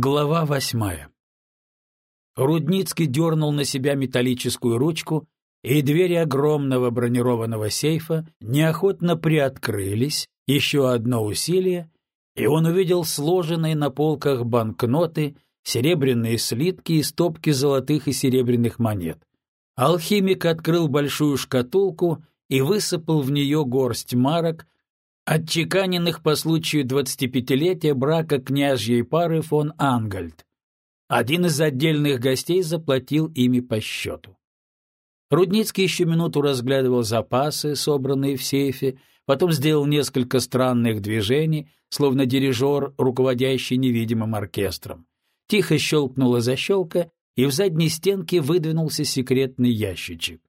Глава восьмая Рудницкий дернул на себя металлическую ручку, и двери огромного бронированного сейфа неохотно приоткрылись, еще одно усилие, и он увидел сложенные на полках банкноты, серебряные слитки и стопки золотых и серебряных монет. Алхимик открыл большую шкатулку и высыпал в нее горсть марок, отчеканенных по случаю двадцатипятилетия брака княжьей пары фон Ангальд. Один из отдельных гостей заплатил ими по счету. Рудницкий еще минуту разглядывал запасы, собранные в сейфе, потом сделал несколько странных движений, словно дирижер, руководящий невидимым оркестром. Тихо щелкнула защелка, и в задней стенке выдвинулся секретный ящичек.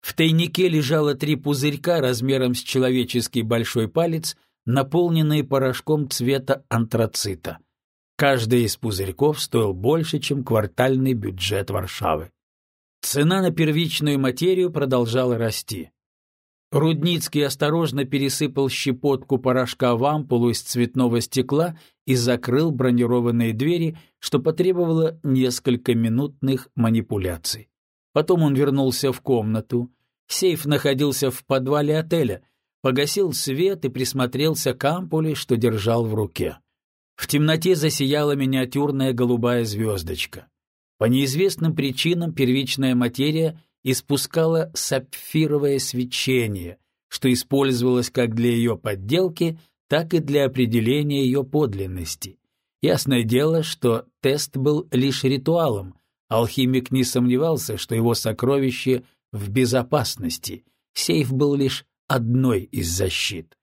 В тайнике лежало три пузырька размером с человеческий большой палец, наполненные порошком цвета антрацита. Каждый из пузырьков стоил больше, чем квартальный бюджет Варшавы. Цена на первичную материю продолжала расти. Рудницкий осторожно пересыпал щепотку порошка в ампулу из цветного стекла и закрыл бронированные двери, что потребовало несколько минутных манипуляций. Потом он вернулся в комнату. Сейф находился в подвале отеля, погасил свет и присмотрелся к ампуле, что держал в руке. В темноте засияла миниатюрная голубая звездочка. По неизвестным причинам первичная материя испускала сапфировое свечение, что использовалось как для ее подделки, так и для определения ее подлинности. Ясное дело, что тест был лишь ритуалом, Алхимик не сомневался, что его сокровище в безопасности. Сейф был лишь одной из защит.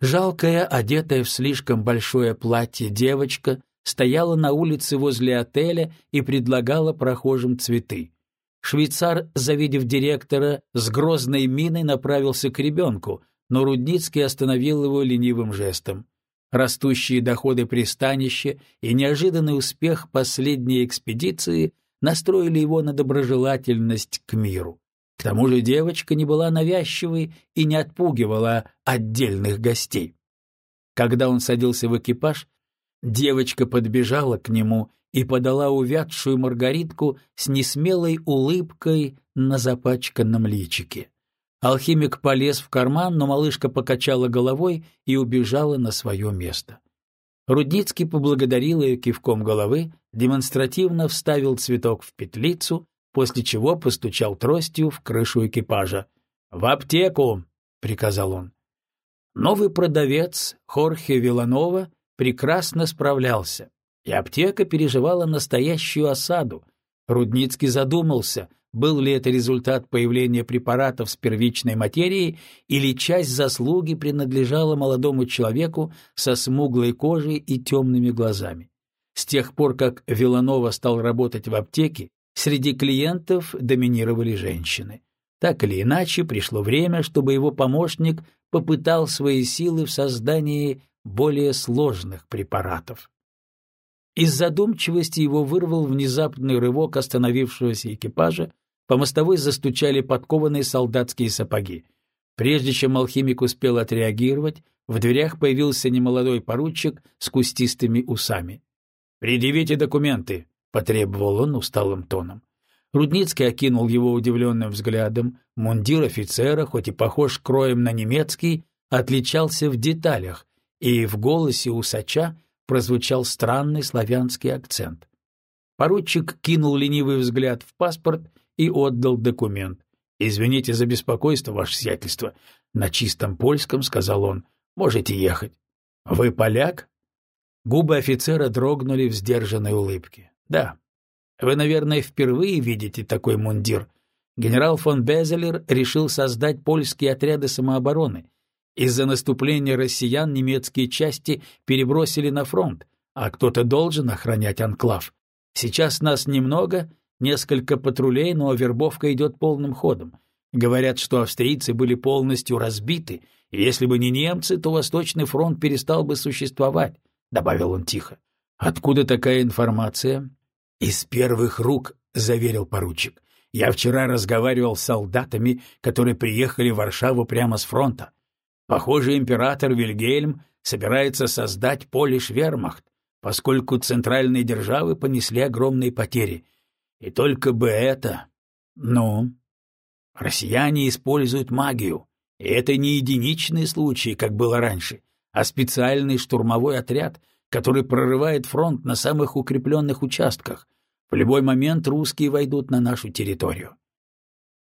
Жалкая, одетая в слишком большое платье девочка стояла на улице возле отеля и предлагала прохожим цветы. Швейцар, завидев директора, с грозной миной направился к ребенку, но Рудницкий остановил его ленивым жестом. Растущие доходы пристанища и неожиданный успех последней экспедиции настроили его на доброжелательность к миру. К тому же девочка не была навязчивой и не отпугивала отдельных гостей. Когда он садился в экипаж, девочка подбежала к нему и подала увядшую маргаритку с несмелой улыбкой на запачканном личике. Алхимик полез в карман, но малышка покачала головой и убежала на свое место. Рудницкий поблагодарил ее кивком головы, демонстративно вставил цветок в петлицу, после чего постучал тростью в крышу экипажа. «В аптеку!» — приказал он. Новый продавец Хорхе Виланова прекрасно справлялся, и аптека переживала настоящую осаду. Рудницкий задумался, был ли это результат появления препаратов с первичной материей или часть заслуги принадлежала молодому человеку со смуглой кожей и темными глазами. С тех пор, как Виланова стал работать в аптеке, среди клиентов доминировали женщины. Так или иначе, пришло время, чтобы его помощник попытал свои силы в создании более сложных препаратов. Из задумчивости его вырвал внезапный рывок остановившегося экипажа, по мостовой застучали подкованные солдатские сапоги. Прежде чем алхимик успел отреагировать, в дверях появился немолодой поручик с кустистыми усами. «Предъявите документы», — потребовал он усталым тоном. Рудницкий окинул его удивленным взглядом. Мундир офицера, хоть и похож кроем на немецкий, отличался в деталях, и в голосе усача прозвучал странный славянский акцент. Поручик кинул ленивый взгляд в паспорт и отдал документ. «Извините за беспокойство, ваше сиятельство», — на чистом польском сказал он. «Можете ехать». «Вы поляк?» Губы офицера дрогнули в сдержанной улыбке. «Да. Вы, наверное, впервые видите такой мундир. Генерал фон Безелер решил создать польские отряды самообороны. Из-за наступления россиян немецкие части перебросили на фронт, а кто-то должен охранять анклав. Сейчас нас немного, Несколько патрулей, но вербовка идет полным ходом. Говорят, что австрийцы были полностью разбиты, и если бы не немцы, то Восточный фронт перестал бы существовать, — добавил он тихо. — Откуда такая информация? — Из первых рук, — заверил поручик. — Я вчера разговаривал с солдатами, которые приехали в Варшаву прямо с фронта. Похоже, император Вильгельм собирается создать полиш вермахт, поскольку центральные державы понесли огромные потери. И только бы это... Ну, россияне используют магию, и это не единичные случаи, как было раньше, а специальный штурмовой отряд, который прорывает фронт на самых укрепленных участках. В любой момент русские войдут на нашу территорию.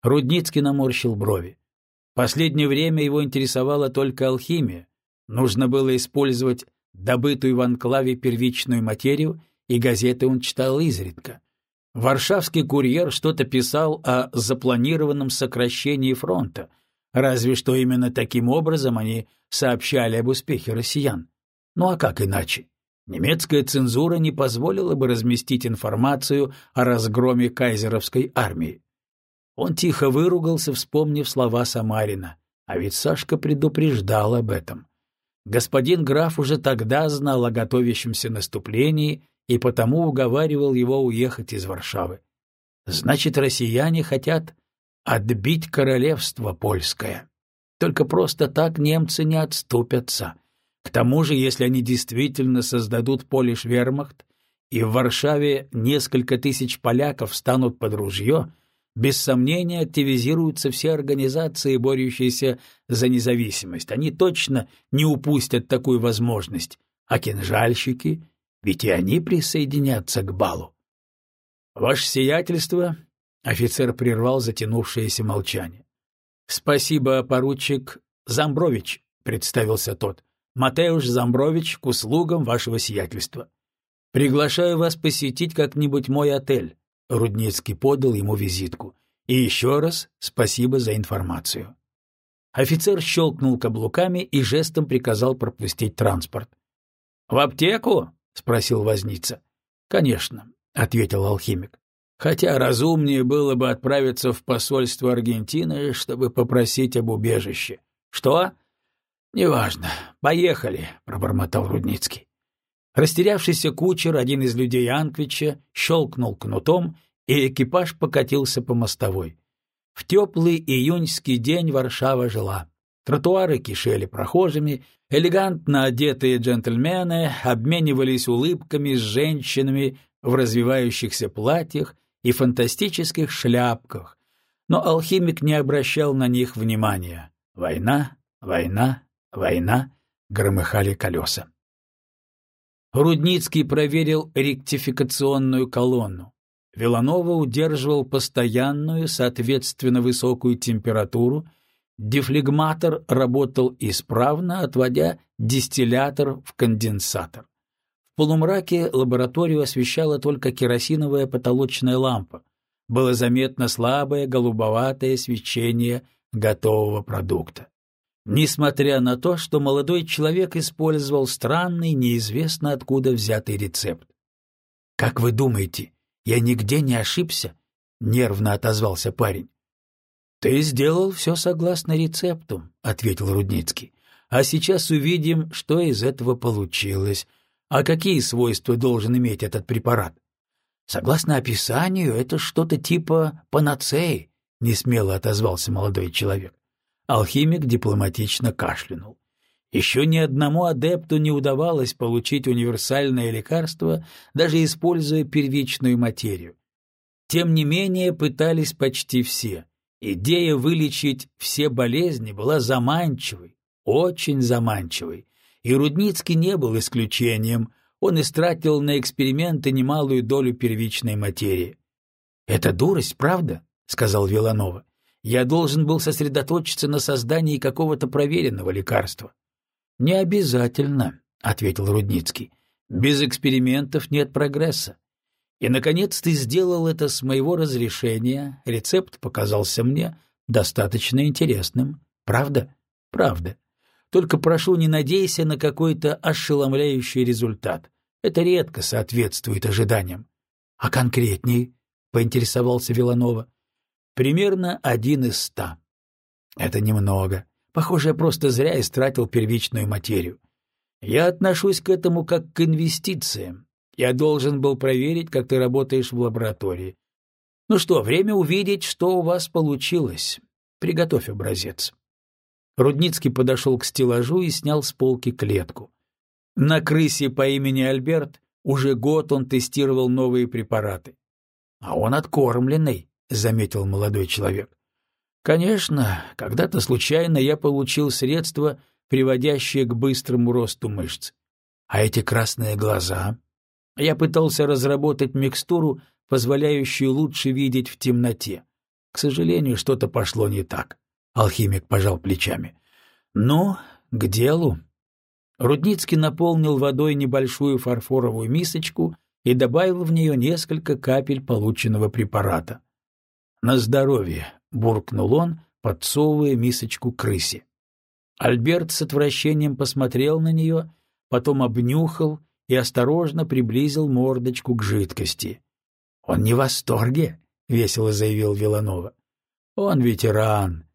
Рудницкий наморщил брови. Последнее время его интересовала только алхимия. Нужно было использовать добытую в анклаве первичную материю, и газеты он читал изредка. Варшавский курьер что-то писал о запланированном сокращении фронта, разве что именно таким образом они сообщали об успехе россиян. Ну а как иначе? Немецкая цензура не позволила бы разместить информацию о разгроме кайзеровской армии. Он тихо выругался, вспомнив слова Самарина, а ведь Сашка предупреждал об этом. Господин граф уже тогда знал о готовящемся наступлении и потому уговаривал его уехать из Варшавы. Значит, россияне хотят отбить королевство польское. Только просто так немцы не отступятся. К тому же, если они действительно создадут полиш-вермахт, и в Варшаве несколько тысяч поляков станут под ружье, без сомнения активизируются все организации, борющиеся за независимость. Они точно не упустят такую возможность. А кинжальщики, ведь и они присоединятся к балу. Ваше сиятельство, офицер прервал затянувшееся молчание. Спасибо, поручик Замбрович, представился тот. Матеуш Замбрович к услугам вашего сиятельства. Приглашаю вас посетить как-нибудь мой отель. Рудницкий подал ему визитку. «И еще раз спасибо за информацию». Офицер щелкнул каблуками и жестом приказал пропустить транспорт. «В аптеку?» — спросил возница. «Конечно», — ответил алхимик. «Хотя разумнее было бы отправиться в посольство Аргентины, чтобы попросить об убежище». «Что?» «Неважно. Поехали», — пробормотал Рудницкий. Растерявшийся кучер, один из людей Анквича, щелкнул кнутом, и экипаж покатился по мостовой. В теплый июньский день Варшава жила. Тротуары кишели прохожими, элегантно одетые джентльмены обменивались улыбками с женщинами в развивающихся платьях и фантастических шляпках, но алхимик не обращал на них внимания. Война, война, война, громыхали колеса. Рудницкий проверил ректификационную колонну. Виланова удерживал постоянную, соответственно высокую температуру, дефлегматор работал исправно, отводя дистиллятор в конденсатор. В полумраке лабораторию освещала только керосиновая потолочная лампа. Было заметно слабое голубоватое свечение готового продукта несмотря на то, что молодой человек использовал странный, неизвестно откуда взятый рецепт. «Как вы думаете, я нигде не ошибся?» — нервно отозвался парень. «Ты сделал все согласно рецепту», — ответил Рудницкий. «А сейчас увидим, что из этого получилось. А какие свойства должен иметь этот препарат?» «Согласно описанию, это что-то типа панацеи», — несмело отозвался молодой человек. Алхимик дипломатично кашлянул. Еще ни одному адепту не удавалось получить универсальное лекарство, даже используя первичную материю. Тем не менее пытались почти все. Идея вылечить все болезни была заманчивой, очень заманчивой, и Рудницкий не был исключением, он истратил на эксперименты немалую долю первичной материи. «Это дурость, правда?» — сказал Виланова. Я должен был сосредоточиться на создании какого-то проверенного лекарства. — Не обязательно, — ответил Рудницкий. — Без экспериментов нет прогресса. И, наконец, ты сделал это с моего разрешения. Рецепт показался мне достаточно интересным. Правда? Правда. Только прошу, не надейся на какой-то ошеломляющий результат. Это редко соответствует ожиданиям. — А конкретней? — поинтересовался Виланова. Примерно один из ста. Это немного. Похоже, я просто зря истратил первичную материю. Я отношусь к этому как к инвестициям. Я должен был проверить, как ты работаешь в лаборатории. Ну что, время увидеть, что у вас получилось. Приготовь образец. Рудницкий подошел к стеллажу и снял с полки клетку. На крысе по имени Альберт уже год он тестировал новые препараты. — А он откормленный, — заметил молодой человек. — Конечно, когда-то случайно я получил средства, приводящие к быстрому росту мышц. А эти красные глаза? Я пытался разработать микстуру, позволяющую лучше видеть в темноте. К сожалению, что-то пошло не так. Алхимик пожал плечами. Ну, к делу. Рудницкий наполнил водой небольшую фарфоровую мисочку и добавил в нее несколько капель полученного препарата. «На здоровье!» — буркнул он, подсовывая мисочку крысе. Альберт с отвращением посмотрел на нее, потом обнюхал и осторожно приблизил мордочку к жидкости. «Он не в восторге», — весело заявил Виланова. «Он ветеран,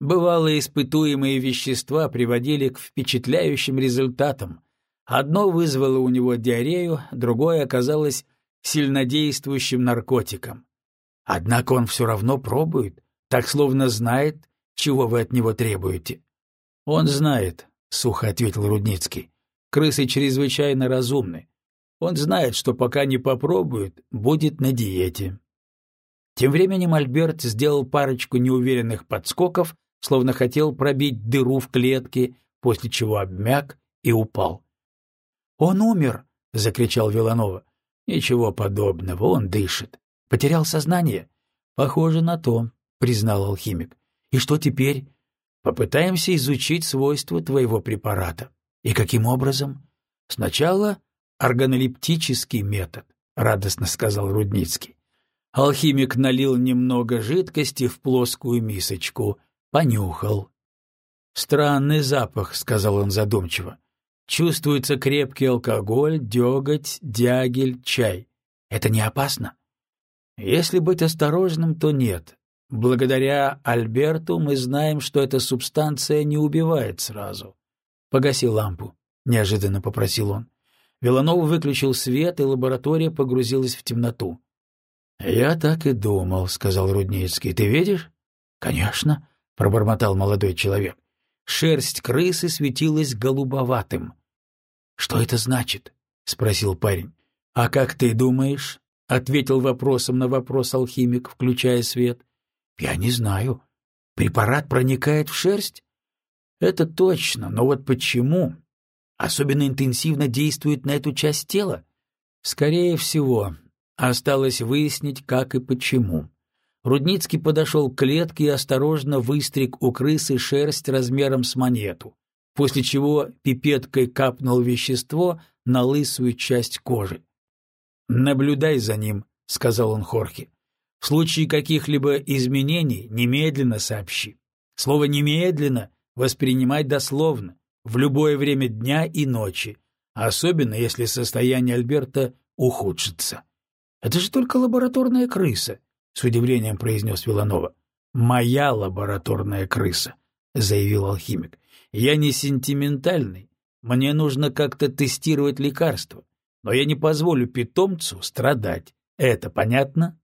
Бывалые испытуемые вещества приводили к впечатляющим результатам. Одно вызвало у него диарею, другое оказалось сильнодействующим наркотиком. Однако он все равно пробует, так словно знает, чего вы от него требуете. — Он знает, — сухо ответил Рудницкий. — Крысы чрезвычайно разумны. Он знает, что пока не попробует, будет на диете. Тем временем Альберт сделал парочку неуверенных подскоков словно хотел пробить дыру в клетке, после чего обмяк и упал. «Он умер!» — закричал Виланова. «Ничего подобного, он дышит. Потерял сознание?» «Похоже на то», — признал алхимик. «И что теперь?» «Попытаемся изучить свойства твоего препарата». «И каким образом?» «Сначала органолептический метод», — радостно сказал Рудницкий. Алхимик налил немного жидкости в плоскую мисочку — понюхал. «Странный запах», — сказал он задумчиво. «Чувствуется крепкий алкоголь, деготь, дягель, чай. Это не опасно?» «Если быть осторожным, то нет. Благодаря Альберту мы знаем, что эта субстанция не убивает сразу». «Погаси лампу», — неожиданно попросил он. Виланов выключил свет, и лаборатория погрузилась в темноту. «Я так и думал», — сказал Рудницкий. «Ты видишь?» «Конечно пробормотал молодой человек. Шерсть крысы светилась голубоватым. Что это значит? спросил парень. А как ты думаешь? Ответил вопросом на вопрос алхимик, включая свет. Я не знаю. Препарат проникает в шерсть? Это точно, но вот почему? Особенно интенсивно действует на эту часть тела? Скорее всего, осталось выяснить, как и почему. Рудницкий подошел к клетке и осторожно выстриг у крысы шерсть размером с монету, после чего пипеткой капнул вещество на лысую часть кожи. «Наблюдай за ним», — сказал он Хорхе. «В случае каких-либо изменений немедленно сообщи. Слово «немедленно» воспринимать дословно, в любое время дня и ночи, особенно если состояние Альберта ухудшится. Это же только лабораторная крыса. — с удивлением произнес Виланова. «Моя лабораторная крыса», — заявил алхимик. «Я не сентиментальный. Мне нужно как-то тестировать лекарства. Но я не позволю питомцу страдать. Это понятно?»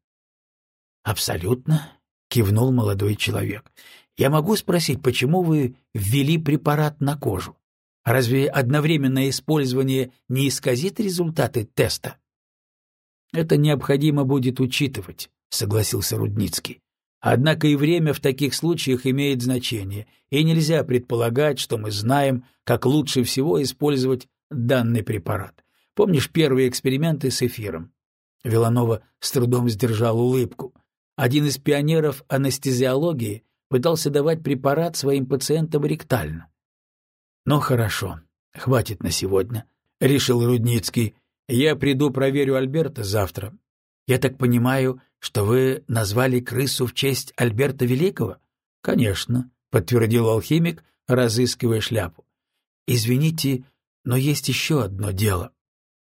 «Абсолютно», — кивнул молодой человек. «Я могу спросить, почему вы ввели препарат на кожу? Разве одновременное использование не исказит результаты теста?» «Это необходимо будет учитывать», — согласился Рудницкий. «Однако и время в таких случаях имеет значение, и нельзя предполагать, что мы знаем, как лучше всего использовать данный препарат. Помнишь первые эксперименты с эфиром?» Виланова с трудом сдержал улыбку. Один из пионеров анестезиологии пытался давать препарат своим пациентам ректально. «Ну хорошо, хватит на сегодня», — решил Рудницкий. «Я приду проверю Альберта завтра. Я так понимаю, что вы назвали крысу в честь Альберта Великого? — Конечно, — подтвердил алхимик, разыскивая шляпу. — Извините, но есть еще одно дело.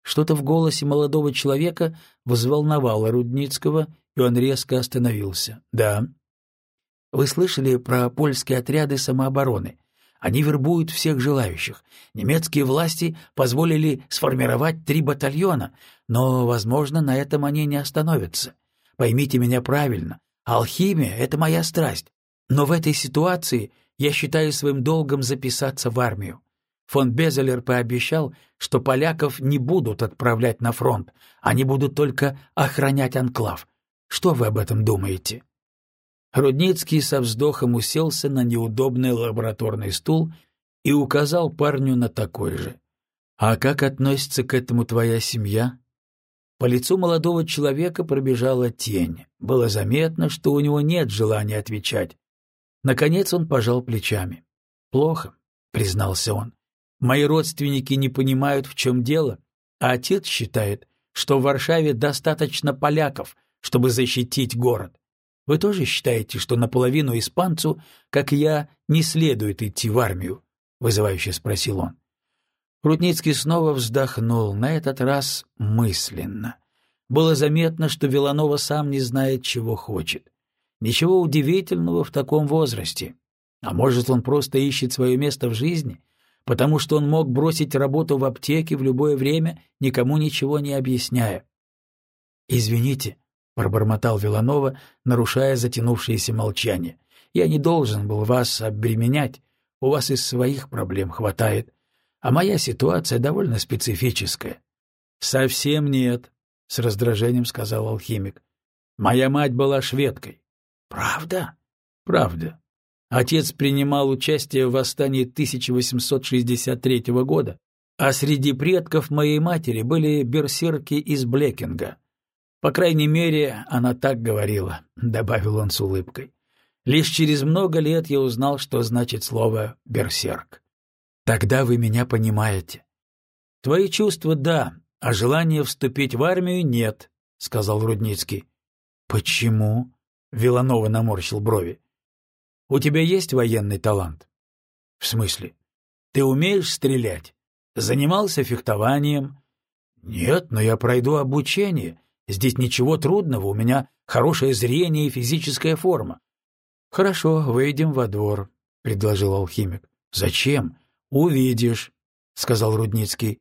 Что-то в голосе молодого человека взволновало Рудницкого, и он резко остановился. — Да. — Вы слышали про польские отряды самообороны? Они вербуют всех желающих. Немецкие власти позволили сформировать три батальона, но, возможно, на этом они не остановятся. Поймите меня правильно, алхимия — это моя страсть, но в этой ситуации я считаю своим долгом записаться в армию. Фон Безелер пообещал, что поляков не будут отправлять на фронт, они будут только охранять анклав. Что вы об этом думаете?» Рудницкий со вздохом уселся на неудобный лабораторный стул и указал парню на такой же. «А как относится к этому твоя семья?» По лицу молодого человека пробежала тень. Было заметно, что у него нет желания отвечать. Наконец он пожал плечами. «Плохо», — признался он. «Мои родственники не понимают, в чем дело, а отец считает, что в Варшаве достаточно поляков, чтобы защитить город. Вы тоже считаете, что наполовину испанцу, как я, не следует идти в армию?» — вызывающе спросил он. Рудницкий снова вздохнул, на этот раз мысленно. Было заметно, что Виланова сам не знает, чего хочет. Ничего удивительного в таком возрасте. А может, он просто ищет свое место в жизни, потому что он мог бросить работу в аптеке в любое время, никому ничего не объясняя. «Извините», — пробормотал Виланова, нарушая затянувшееся молчание. «Я не должен был вас обременять, у вас и своих проблем хватает, а моя ситуация довольно специфическая». «Совсем нет», — с раздражением сказал алхимик. «Моя мать была шведкой». «Правда?» «Правда. Отец принимал участие в восстании 1863 года, а среди предков моей матери были берсерки из Блекинга. По крайней мере, она так говорила, — добавил он с улыбкой. Лишь через много лет я узнал, что значит слово «берсерк». Тогда вы меня понимаете. Твои чувства — да, а желания вступить в армию — нет, — сказал Рудницкий. Почему? — Виланова наморщил брови. У тебя есть военный талант? В смысле? Ты умеешь стрелять? Занимался фехтованием? Нет, но я пройду обучение. Здесь ничего трудного, у меня хорошее зрение и физическая форма. Хорошо, выйдем во двор, предложил алхимик. Зачем? Увидишь, сказал Рудницкий.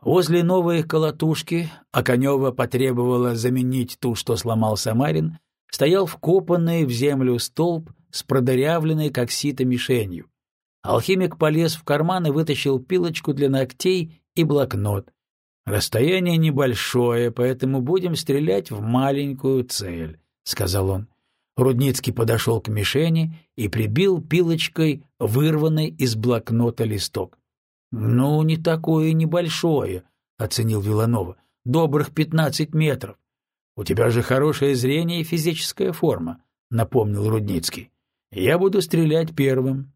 Возле новой колотушки, а Конева потребовала заменить ту, что сломал Самарин, стоял вкопанный в землю столб с продырявленной, как сито, мишенью. Алхимик полез в карман и вытащил пилочку для ногтей и блокнот. «Расстояние небольшое, поэтому будем стрелять в маленькую цель», — сказал он. Рудницкий подошел к мишени и прибил пилочкой вырванный из блокнота листок. «Ну, не такое небольшое», — оценил Виланова. «Добрых пятнадцать метров. У тебя же хорошее зрение и физическая форма», — напомнил Рудницкий. «Я буду стрелять первым».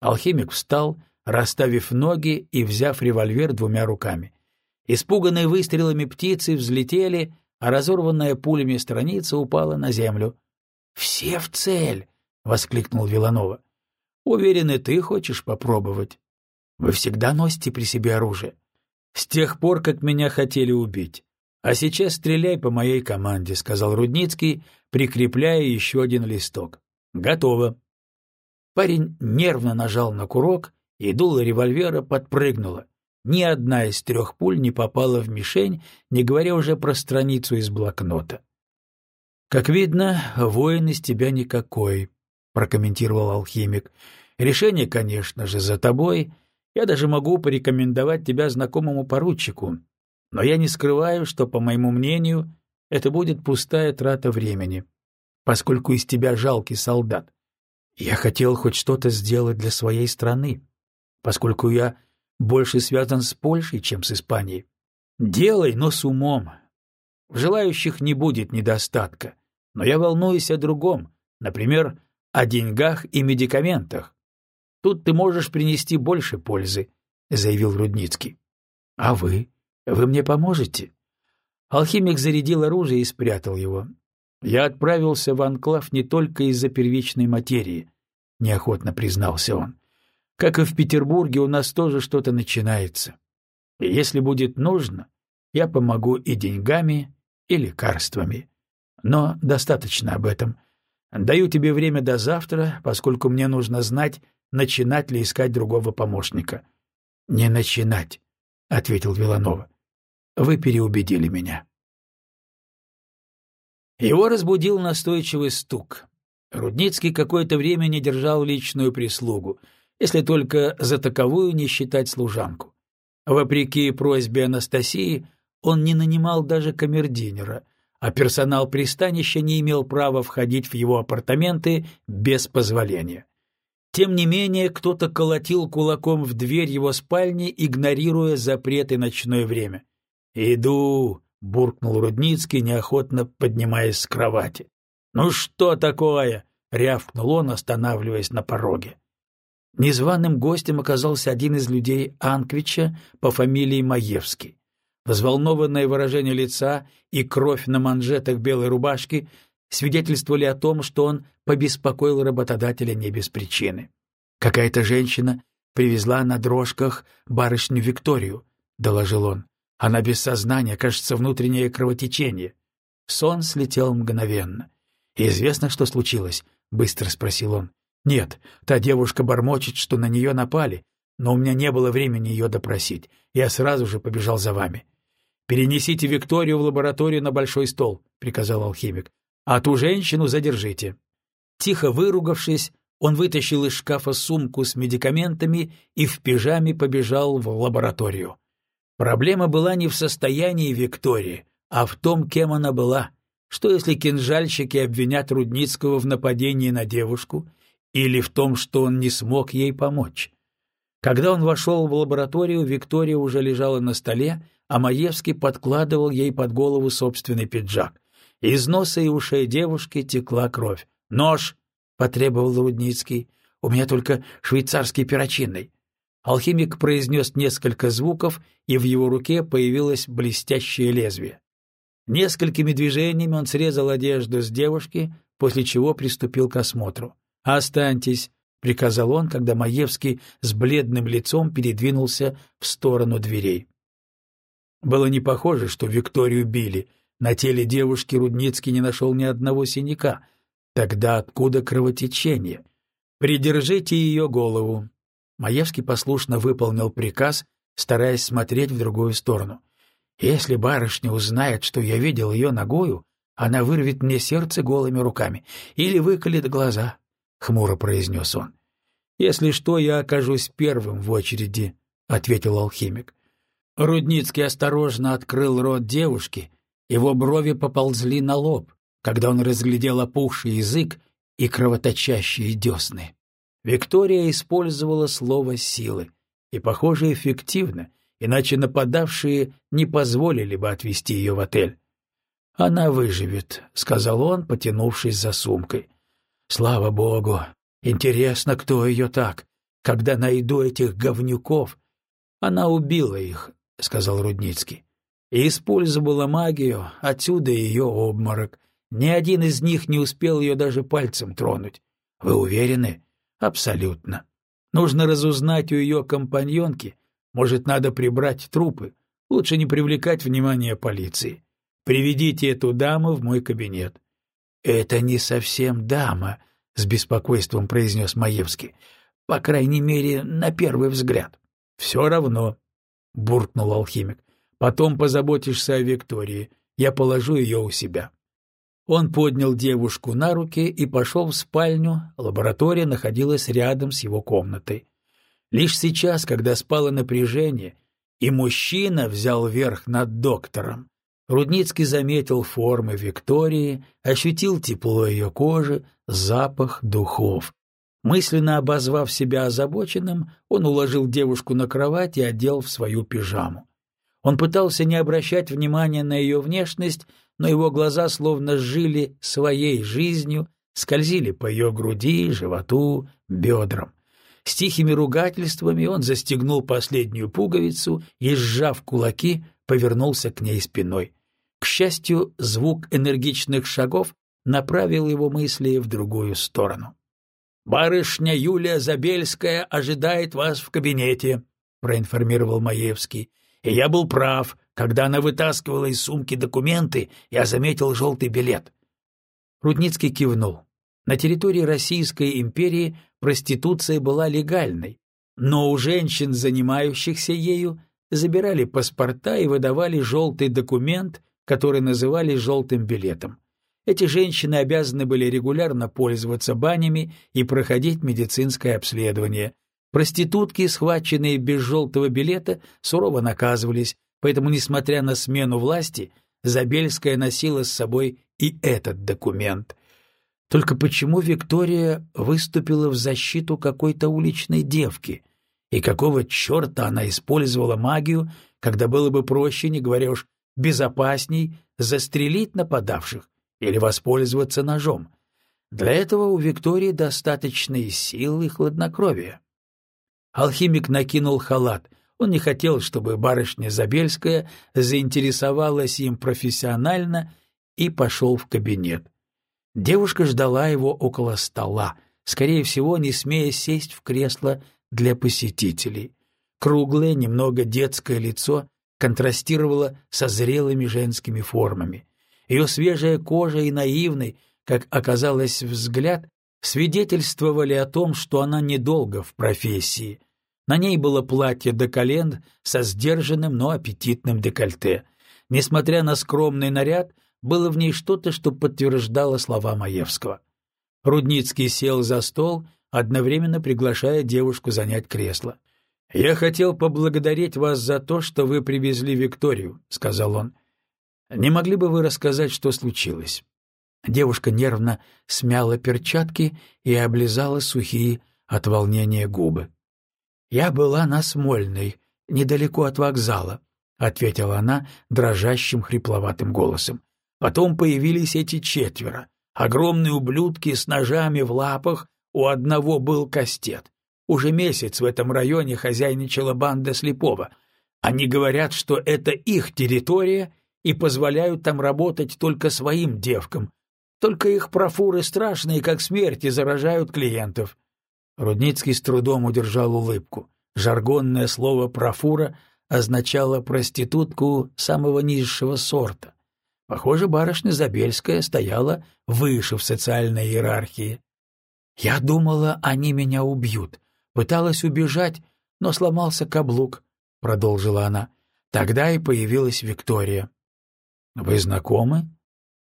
Алхимик встал, расставив ноги и взяв револьвер двумя руками. Испуганные выстрелами птицы взлетели, а разорванная пулями страница упала на землю. «Все в цель!» — воскликнул Виланова. «Уверен, и ты хочешь попробовать. Вы всегда носите при себе оружие. С тех пор, как меня хотели убить. А сейчас стреляй по моей команде», — сказал Рудницкий, прикрепляя еще один листок. «Готово». Парень нервно нажал на курок, и дуло револьвера подпрыгнуло. Ни одна из трех пуль не попала в мишень, не говоря уже про страницу из блокнота. «Как видно, воин из тебя никакой», — прокомментировал алхимик. «Решение, конечно же, за тобой. Я даже могу порекомендовать тебя знакомому поручику. Но я не скрываю, что, по моему мнению, это будет пустая трата времени, поскольку из тебя жалкий солдат. Я хотел хоть что-то сделать для своей страны, поскольку я больше связан с Польшей, чем с Испанией. Делай, но с умом. В желающих не будет недостатка. Но я волнуюсь о другом, например, о деньгах и медикаментах. Тут ты можешь принести больше пользы, — заявил Рудницкий. — А вы? Вы мне поможете? Алхимик зарядил оружие и спрятал его. Я отправился в анклав не только из-за первичной материи, — неохотно признался он. Как и в Петербурге, у нас тоже что-то начинается. И если будет нужно, я помогу и деньгами, и лекарствами. Но достаточно об этом. Даю тебе время до завтра, поскольку мне нужно знать, начинать ли искать другого помощника. — Не начинать, — ответил Виланова. — Вы переубедили меня. Его разбудил настойчивый стук. Рудницкий какое-то время не держал личную прислугу — если только за таковую не считать служанку. Вопреки просьбе Анастасии, он не нанимал даже камердинера, а персонал пристанища не имел права входить в его апартаменты без позволения. Тем не менее, кто-то колотил кулаком в дверь его спальни, игнорируя запреты ночное время. «Иду!» — буркнул Рудницкий, неохотно поднимаясь с кровати. «Ну что такое?» — рявкнул он, останавливаясь на пороге. Незваным гостем оказался один из людей Анквича по фамилии Маевский. Взволнованное выражение лица и кровь на манжетах белой рубашки свидетельствовали о том, что он побеспокоил работодателя не без причины. «Какая-то женщина привезла на дрожках барышню Викторию», — доложил он. «Она без сознания, кажется, внутреннее кровотечение». Сон слетел мгновенно. «Известно, что случилось?» — быстро спросил он. «Нет, та девушка бормочет, что на нее напали, но у меня не было времени ее допросить. Я сразу же побежал за вами. «Перенесите Викторию в лабораторию на большой стол», — приказал алхимик. «А ту женщину задержите». Тихо выругавшись, он вытащил из шкафа сумку с медикаментами и в пижаме побежал в лабораторию. Проблема была не в состоянии Виктории, а в том, кем она была. Что если кинжальщики обвинят Рудницкого в нападении на девушку или в том, что он не смог ей помочь? Когда он вошел в лабораторию, Виктория уже лежала на столе, а Маевский подкладывал ей под голову собственный пиджак. Из носа и ушей девушки текла кровь. «Нож!» — потребовал Рудницкий. «У меня только швейцарский перочинный». Алхимик произнес несколько звуков, и в его руке появилось блестящее лезвие. Несколькими движениями он срезал одежду с девушки, после чего приступил к осмотру. «Останьтесь», — приказал он, когда Маевский с бледным лицом передвинулся в сторону дверей. Было не похоже, что Викторию били. На теле девушки Рудницкий не нашел ни одного синяка. Тогда откуда кровотечение? «Придержите ее голову». Маевский послушно выполнил приказ, стараясь смотреть в другую сторону. «Если барышня узнает, что я видел ее ногою, она вырвет мне сердце голыми руками или выколет глаза», — хмуро произнес он. «Если что, я окажусь первым в очереди», — ответил алхимик. Рудницкий осторожно открыл рот девушки, его брови поползли на лоб, когда он разглядел опухший язык и кровоточащие десны. Виктория использовала слово «силы», и, похоже, эффективно, иначе нападавшие не позволили бы отвезти ее в отель. «Она выживет», — сказал он, потянувшись за сумкой. «Слава богу! Интересно, кто ее так? Когда найду этих говнюков...» Она убила их, — сказал Рудницкий. «И использовала магию, отсюда ее обморок. Ни один из них не успел ее даже пальцем тронуть. Вы уверены? Абсолютно. Нужно разузнать у ее компаньонки. Может, надо прибрать трупы. Лучше не привлекать внимание полиции. Приведите эту даму в мой кабинет». «Это не совсем дама», — с беспокойством произнес Маевский. «По крайней мере, на первый взгляд». «Все равно», — буркнул алхимик. «Потом позаботишься о Виктории. Я положу ее у себя». Он поднял девушку на руки и пошел в спальню, лаборатория находилась рядом с его комнатой. Лишь сейчас, когда спало напряжение, и мужчина взял верх над доктором, Рудницкий заметил формы Виктории, ощутил тепло ее кожи, запах духов. Мысленно обозвав себя озабоченным, он уложил девушку на кровать и одел в свою пижаму. Он пытался не обращать внимания на ее внешность, но его глаза словно жили своей жизнью, скользили по ее груди, животу, бедрам. С тихими ругательствами он застегнул последнюю пуговицу и, сжав кулаки, повернулся к ней спиной. К счастью, звук энергичных шагов направил его мысли в другую сторону. «Барышня Юлия Забельская ожидает вас в кабинете», — проинформировал Маевский. «И я был прав. Когда она вытаскивала из сумки документы, я заметил желтый билет». Рудницкий кивнул. На территории Российской империи проституция была легальной, но у женщин, занимающихся ею, забирали паспорта и выдавали желтый документ, который называли желтым билетом. Эти женщины обязаны были регулярно пользоваться банями и проходить медицинское обследование. Проститутки, схваченные без желтого билета, сурово наказывались, поэтому, несмотря на смену власти, Забельская носила с собой и этот документ. Только почему Виктория выступила в защиту какой-то уличной девки? И какого черта она использовала магию, когда было бы проще, не говоря уж безопасней, застрелить нападавших или воспользоваться ножом? Для этого у Виктории достаточные силы и хладнокровия. Алхимик накинул халат. Он не хотел, чтобы барышня Забельская заинтересовалась им профессионально и пошел в кабинет. Девушка ждала его около стола, скорее всего, не смея сесть в кресло для посетителей. Круглое, немного детское лицо контрастировало со зрелыми женскими формами. Ее свежая кожа и наивный, как оказалось взгляд, свидетельствовали о том, что она недолго в профессии. На ней было платье до колен со сдержанным, но аппетитным декольте. Несмотря на скромный наряд, было в ней что-то, что подтверждало слова Маевского. Рудницкий сел за стол, одновременно приглашая девушку занять кресло. «Я хотел поблагодарить вас за то, что вы привезли Викторию», — сказал он. «Не могли бы вы рассказать, что случилось?» Девушка нервно смяла перчатки и облизала сухие от волнения губы. «Я была на Смольной, недалеко от вокзала», — ответила она дрожащим хрипловатым голосом. «Потом появились эти четверо. Огромные ублюдки с ножами в лапах, у одного был кастет. Уже месяц в этом районе хозяйничала банда Слепого. Они говорят, что это их территория и позволяют там работать только своим девкам, только их профуры страшные, как смерть, и заражают клиентов. Рудницкий с трудом удержал улыбку. Жаргонное слово «профура» означало проститутку самого низшего сорта. Похоже, барышня Забельская стояла выше в социальной иерархии. «Я думала, они меня убьют. Пыталась убежать, но сломался каблук», — продолжила она. Тогда и появилась Виктория. «Вы знакомы?»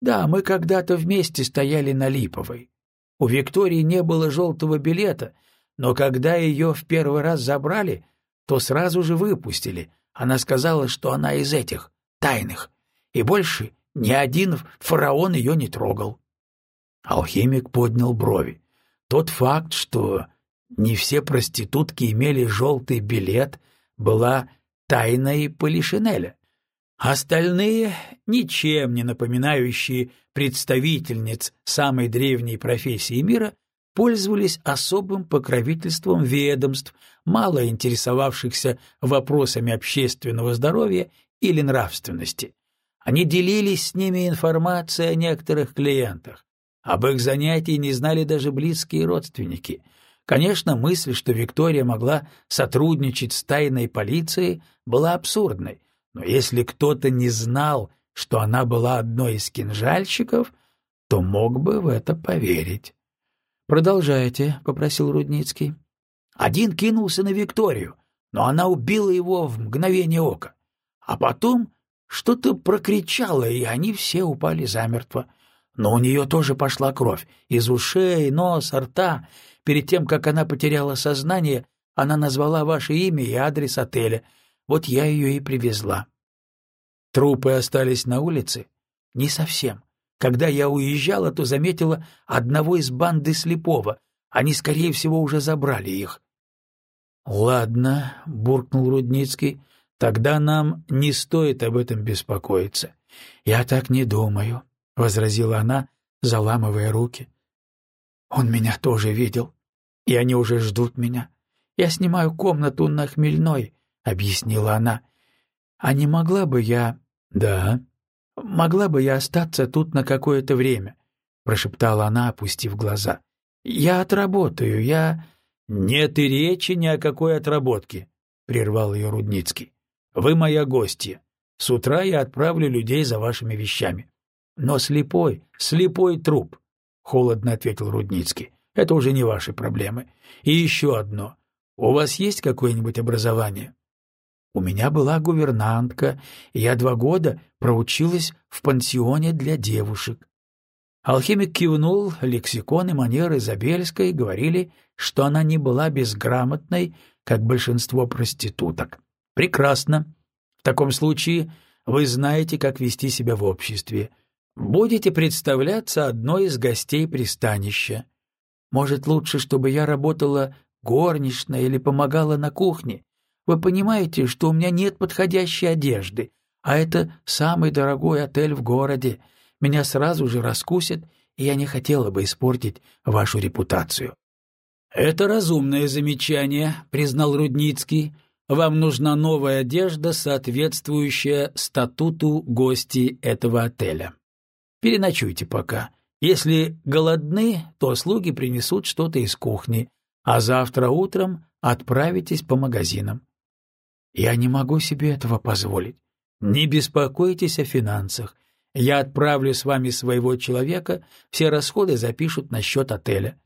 Да, мы когда-то вместе стояли на Липовой. У Виктории не было желтого билета, но когда ее в первый раз забрали, то сразу же выпустили. Она сказала, что она из этих, тайных, и больше ни один фараон ее не трогал. Алхимик поднял брови. Тот факт, что не все проститутки имели желтый билет, была тайной Полишинеля. Остальные, ничем не напоминающие представительниц самой древней профессии мира, пользовались особым покровительством ведомств, мало интересовавшихся вопросами общественного здоровья или нравственности. Они делились с ними информацией о некоторых клиентах. Об их занятии не знали даже близкие родственники. Конечно, мысль, что Виктория могла сотрудничать с тайной полицией, была абсурдной, но если кто-то не знал, что она была одной из кинжальщиков, то мог бы в это поверить. «Продолжайте», — попросил Рудницкий. Один кинулся на Викторию, но она убила его в мгновение ока. А потом что-то прокричало, и они все упали замертво. Но у нее тоже пошла кровь из ушей, носа, рта. Перед тем, как она потеряла сознание, она назвала ваше имя и адрес отеля — вот я ее и привезла. Трупы остались на улице? Не совсем. Когда я уезжала, то заметила одного из банды слепого. Они, скорее всего, уже забрали их. — Ладно, — буркнул Рудницкий, — тогда нам не стоит об этом беспокоиться. — Я так не думаю, — возразила она, заламывая руки. — Он меня тоже видел, и они уже ждут меня. Я снимаю комнату на Хмельной, — объяснила она. — А не могла бы я... — Да. — Могла бы я остаться тут на какое-то время, — прошептала она, опустив глаза. — Я отработаю, я... — Нет и речи ни о какой отработке, — прервал ее Рудницкий. — Вы моя гостья. С утра я отправлю людей за вашими вещами. — Но слепой, слепой труп, — холодно ответил Рудницкий. — Это уже не ваши проблемы. И еще одно. У вас есть какое-нибудь образование? — у меня была гувернантка, и я два года проучилась в пансионе для девушек. Алхимик кивнул, лексикон и манеры Забельской говорили, что она не была безграмотной, как большинство проституток. Прекрасно. В таком случае вы знаете, как вести себя в обществе. Будете представляться одной из гостей пристанища. Может, лучше, чтобы я работала горничной или помогала на кухне. Вы понимаете, что у меня нет подходящей одежды, а это самый дорогой отель в городе. Меня сразу же раскусят, и я не хотела бы испортить вашу репутацию. «Это разумное замечание», — признал Рудницкий. «Вам нужна новая одежда, соответствующая статуту гостей этого отеля. Переночуйте пока. Если голодны, то слуги принесут что-то из кухни, а завтра утром отправитесь по магазинам». «Я не могу себе этого позволить. Не беспокойтесь о финансах. Я отправлю с вами своего человека, все расходы запишут на счет отеля.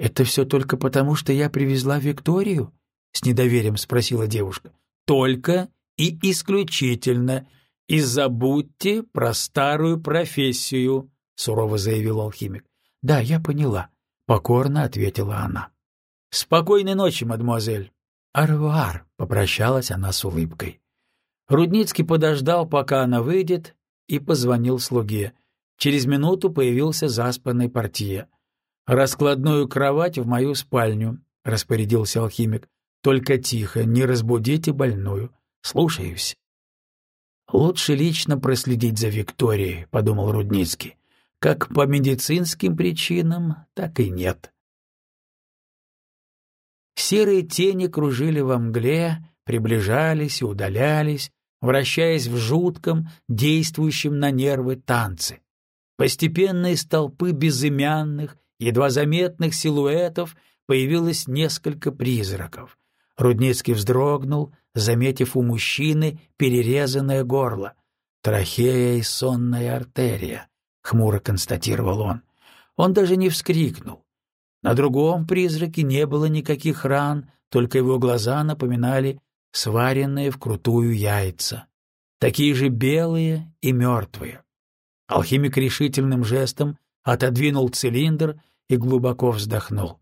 «Это все только потому, что я привезла Викторию?» — с недоверием спросила девушка. «Только и исключительно. И забудьте про старую профессию», — сурово заявил алхимик. «Да, я поняла», — покорно ответила она. «Спокойной ночи, мадемуазель». «Арвуар», — попрощалась она с улыбкой. Рудницкий подождал, пока она выйдет, и позвонил слуге. Через минуту появился заспанный портье. «Раскладную кровать в мою спальню», — распорядился алхимик. «Только тихо, не разбудите больную. Слушаюсь». «Лучше лично проследить за Викторией», — подумал Рудницкий. «Как по медицинским причинам, так и нет». Серые тени кружили во мгле, приближались и удалялись, вращаясь в жутком, действующем на нервы танце. Постепенно из толпы безымянных, едва заметных силуэтов появилось несколько призраков. Рудницкий вздрогнул, заметив у мужчины перерезанное горло. «Трахея и сонная артерия», — хмуро констатировал он. Он даже не вскрикнул. На другом призраке не было никаких ран, только его глаза напоминали сваренные вкрутую яйца. Такие же белые и мертвые. Алхимик решительным жестом отодвинул цилиндр и глубоко вздохнул.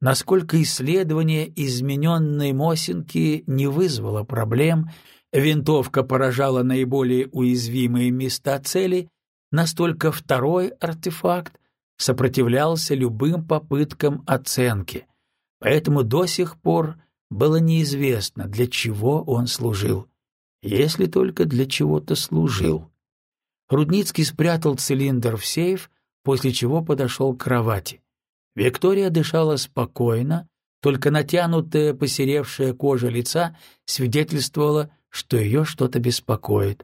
Насколько исследование измененной Мосинки не вызвало проблем, винтовка поражала наиболее уязвимые места цели, настолько второй артефакт сопротивлялся любым попыткам оценки, поэтому до сих пор было неизвестно, для чего он служил, если только для чего-то служил. Рудницкий спрятал цилиндр в сейф, после чего подошел к кровати. Виктория дышала спокойно, только натянутая посеревшая кожа лица свидетельствовала, что ее что-то беспокоит.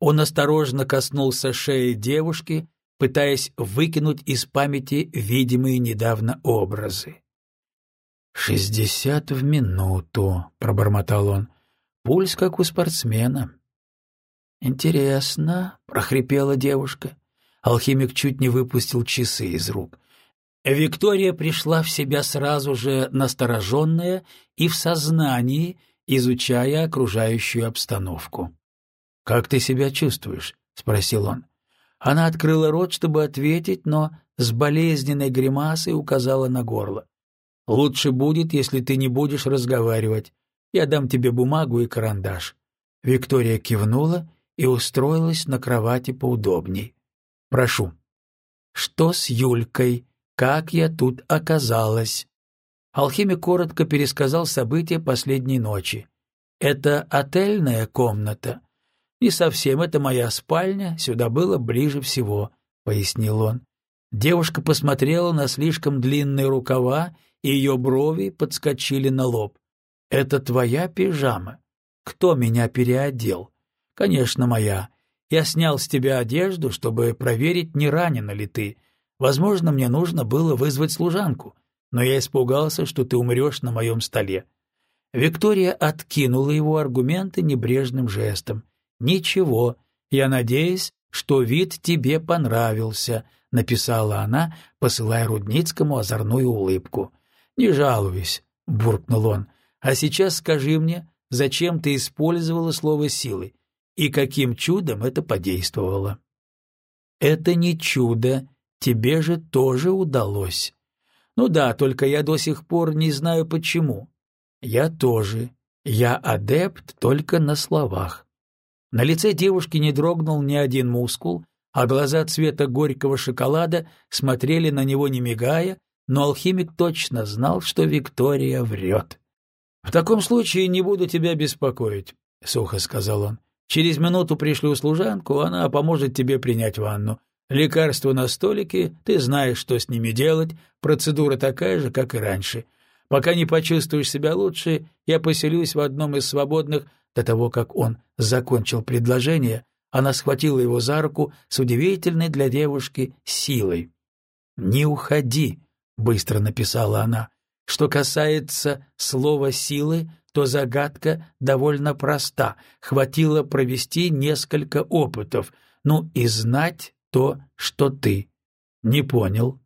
Он осторожно коснулся шеи девушки, пытаясь выкинуть из памяти видимые недавно образы. «Шестьдесят в минуту», — пробормотал он. «Пульс, как у спортсмена». «Интересно», — прохрипела девушка. Алхимик чуть не выпустил часы из рук. Виктория пришла в себя сразу же настороженная и в сознании, изучая окружающую обстановку. «Как ты себя чувствуешь?» — спросил он. Она открыла рот, чтобы ответить, но с болезненной гримасой указала на горло. «Лучше будет, если ты не будешь разговаривать. Я дам тебе бумагу и карандаш». Виктория кивнула и устроилась на кровати поудобней. Прошу. Что с Юлькой? Как я тут оказалась? Алхимик коротко пересказал события последней ночи. Это отельная комната. Не совсем, это моя спальня, сюда было ближе всего, пояснил он. Девушка посмотрела на слишком длинные рукава, и ее брови подскочили на лоб. «Это твоя пижама? Кто меня переодел?» «Конечно, моя. Я снял с тебя одежду, чтобы проверить, не ранена ли ты. Возможно, мне нужно было вызвать служанку, но я испугался, что ты умрешь на моем столе». Виктория откинула его аргументы небрежным жестом. «Ничего, я надеюсь, что вид тебе понравился», — написала она, посылая Рудницкому озорную улыбку. «Не жалуюсь», — буркнул он. «А сейчас скажи мне, зачем ты использовала слово «силы»? и каким чудом это подействовало. Это не чудо, тебе же тоже удалось. Ну да, только я до сих пор не знаю почему. Я тоже. Я адепт только на словах. На лице девушки не дрогнул ни один мускул, а глаза цвета горького шоколада смотрели на него не мигая, но алхимик точно знал, что Виктория врет. «В таком случае не буду тебя беспокоить», — сухо сказал он. «Через минуту пришлю служанку, она поможет тебе принять ванну. Лекарства на столике, ты знаешь, что с ними делать, процедура такая же, как и раньше. Пока не почувствуешь себя лучше, я поселюсь в одном из свободных...» До того, как он закончил предложение, она схватила его за руку с удивительной для девушки силой. «Не уходи», — быстро написала она. «Что касается слова «силы», то загадка довольно проста. Хватило провести несколько опытов, ну и знать то, что ты. Не понял.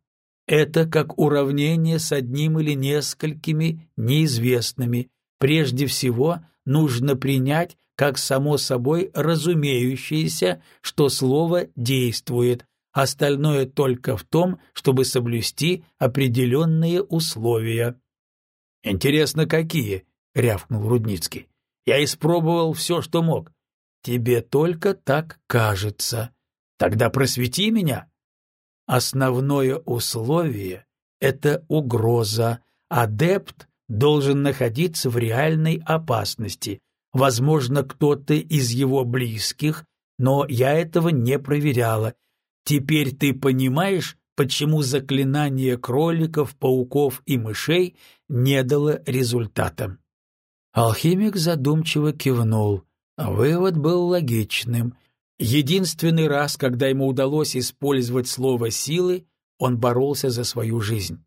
Это как уравнение с одним или несколькими неизвестными. Прежде всего, нужно принять как само собой разумеющееся, что слово действует, остальное только в том, чтобы соблюсти определенные условия. «Интересно, какие?» — рявкнул Рудницкий. «Я испробовал все, что мог. Тебе только так кажется. Тогда просвети меня». Основное условие — это угроза. Адепт должен находиться в реальной опасности. Возможно, кто-то из его близких, но я этого не проверяла. Теперь ты понимаешь, почему заклинание кроликов, пауков и мышей не дало результата. Алхимик задумчиво кивнул. Вывод был логичным. Единственный раз, когда ему удалось использовать слово «силы», он боролся за свою жизнь.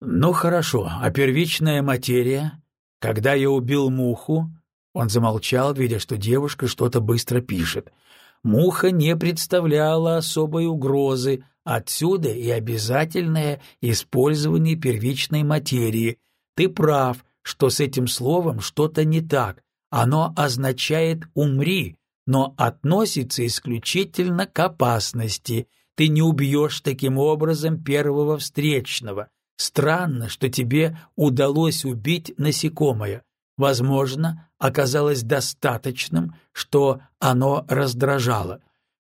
«Ну хорошо, а первичная материя? Когда я убил муху...» Он замолчал, видя, что девушка что-то быстро пишет. Муха не представляла особой угрозы, отсюда и обязательное использование первичной материи. Ты прав, что с этим словом что-то не так. Оно означает «умри», но относится исключительно к опасности. Ты не убьешь таким образом первого встречного. Странно, что тебе удалось убить насекомое. Возможно, оказалось достаточным, что оно раздражало.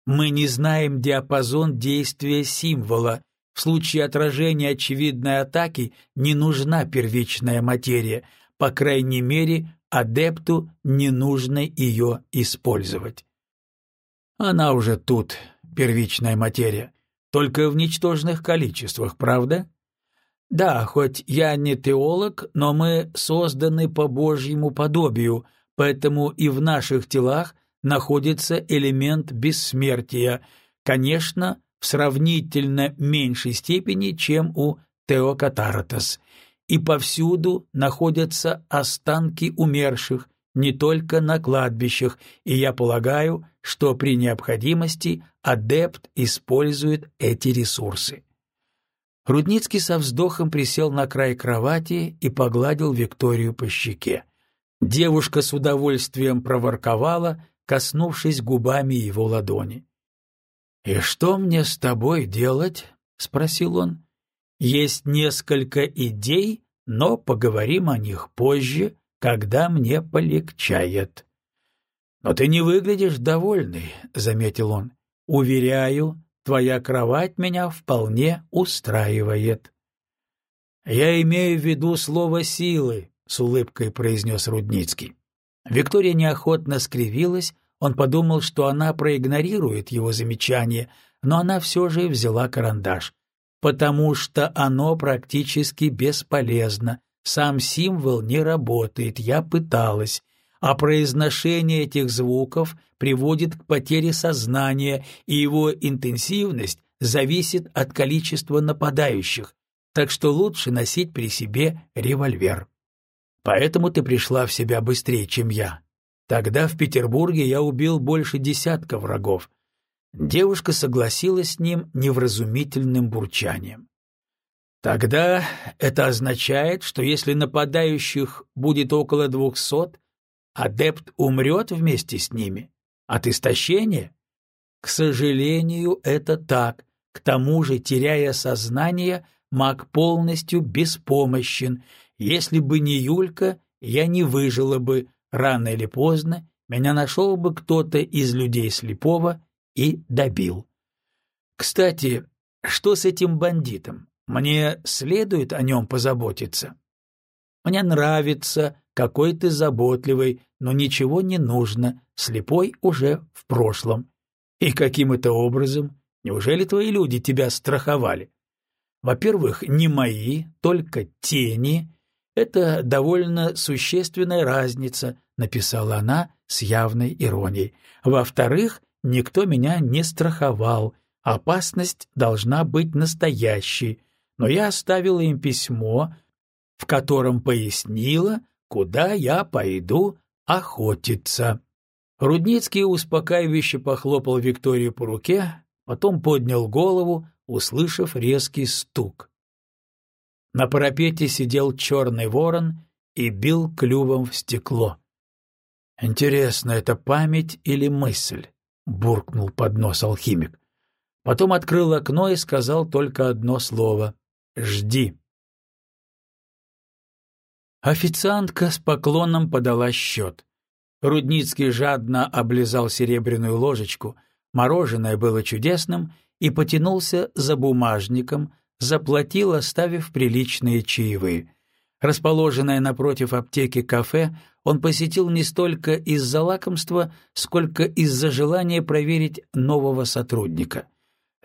Мы не знаем диапазон действия символа. В случае отражения очевидной атаки не нужна первичная материя, по крайней мере, адепту не нужно ее использовать. Она уже тут, первичная материя, только в ничтожных количествах, правда? Да, хоть я не теолог, но мы созданы по Божьему подобию, поэтому и в наших телах находится элемент бессмертия, конечно, в сравнительно меньшей степени, чем у Теокатаратос, и повсюду находятся останки умерших, не только на кладбищах, и я полагаю, что при необходимости адепт использует эти ресурсы. Рудницкий со вздохом присел на край кровати и погладил Викторию по щеке. Девушка с удовольствием проворковала, коснувшись губами его ладони. «И что мне с тобой делать?» — спросил он. «Есть несколько идей, но поговорим о них позже, когда мне полегчает». «Но ты не выглядишь довольный», — заметил он. «Уверяю, Твоя кровать меня вполне устраивает. Я имею в виду слово силы, с улыбкой произнес Рудницкий. Виктория неохотно скривилась, он подумал, что она проигнорирует его замечание, но она все же взяла карандаш. Потому что оно практически бесполезно. Сам символ не работает, я пыталась а произношение этих звуков приводит к потере сознания, и его интенсивность зависит от количества нападающих, так что лучше носить при себе револьвер. Поэтому ты пришла в себя быстрее, чем я. Тогда в Петербурге я убил больше десятка врагов. Девушка согласилась с ним невразумительным бурчанием. Тогда это означает, что если нападающих будет около двухсот, адепт умрет вместе с ними? От истощения? К сожалению, это так. К тому же, теряя сознание, маг полностью беспомощен. Если бы не Юлька, я не выжила бы. Рано или поздно меня нашел бы кто-то из людей слепого и добил. Кстати, что с этим бандитом? Мне следует о нем позаботиться? Мне нравится, какой ты заботливый, но ничего не нужно, слепой уже в прошлом. И каким это образом? Неужели твои люди тебя страховали? Во-первых, не мои, только тени. Это довольно существенная разница, написала она с явной иронией. Во-вторых, никто меня не страховал. Опасность должна быть настоящей. Но я оставила им письмо, в котором пояснила, куда я пойду охотиться. Рудницкий успокаивающе похлопал Викторию по руке, потом поднял голову, услышав резкий стук. На парапете сидел черный ворон и бил клювом в стекло. «Интересно, это память или мысль?» — буркнул под нос алхимик. Потом открыл окно и сказал только одно слово — «Жди». Официантка с поклоном подала счет. Рудницкий жадно облизал серебряную ложечку, мороженое было чудесным, и потянулся за бумажником, заплатил, оставив приличные чаевые. Расположенное напротив аптеки кафе он посетил не столько из-за лакомства, сколько из-за желания проверить нового сотрудника.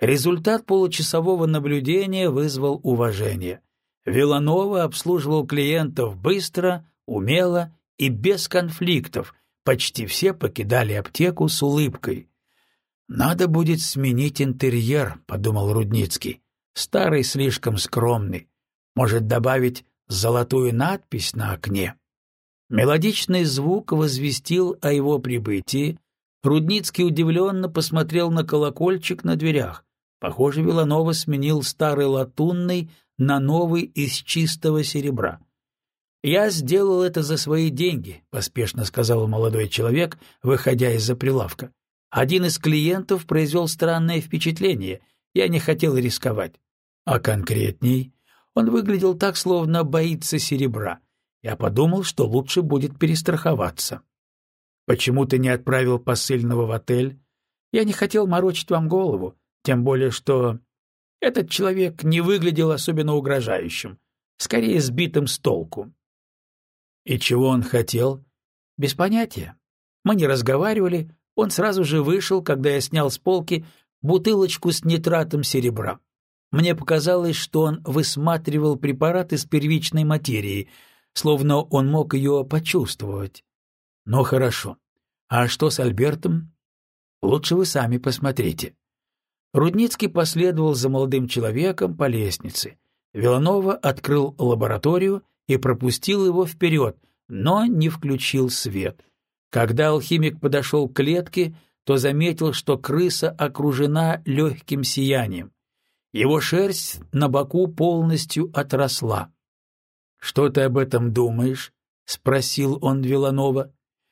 Результат получасового наблюдения вызвал уважение. Виланова обслуживал клиентов быстро, умело и без конфликтов, почти все покидали аптеку с улыбкой. «Надо будет сменить интерьер», — подумал Рудницкий. «Старый слишком скромный. Может, добавить золотую надпись на окне?» Мелодичный звук возвестил о его прибытии. Рудницкий удивленно посмотрел на колокольчик на дверях. Похоже, Виланова сменил старый латунный на новый из чистого серебра. «Я сделал это за свои деньги», — поспешно сказал молодой человек, выходя из-за прилавка. «Один из клиентов произвел странное впечатление. Я не хотел рисковать. А конкретней? Он выглядел так, словно боится серебра. Я подумал, что лучше будет перестраховаться. Почему ты не отправил посыльного в отель? Я не хотел морочить вам голову, тем более что этот человек не выглядел особенно угрожающим, скорее сбитым с толку. И чего он хотел? Без понятия. Мы не разговаривали, он сразу же вышел, когда я снял с полки бутылочку с нитратом серебра. Мне показалось, что он высматривал препарат из первичной материи, словно он мог ее почувствовать. Но хорошо. А что с Альбертом? Лучше вы сами посмотрите. Рудницкий последовал за молодым человеком по лестнице. Виланова открыл лабораторию и пропустил его вперед, но не включил свет. Когда алхимик подошел к клетке, то заметил, что крыса окружена легким сиянием. Его шерсть на боку полностью отросла. — Что ты об этом думаешь? — спросил он Виланова.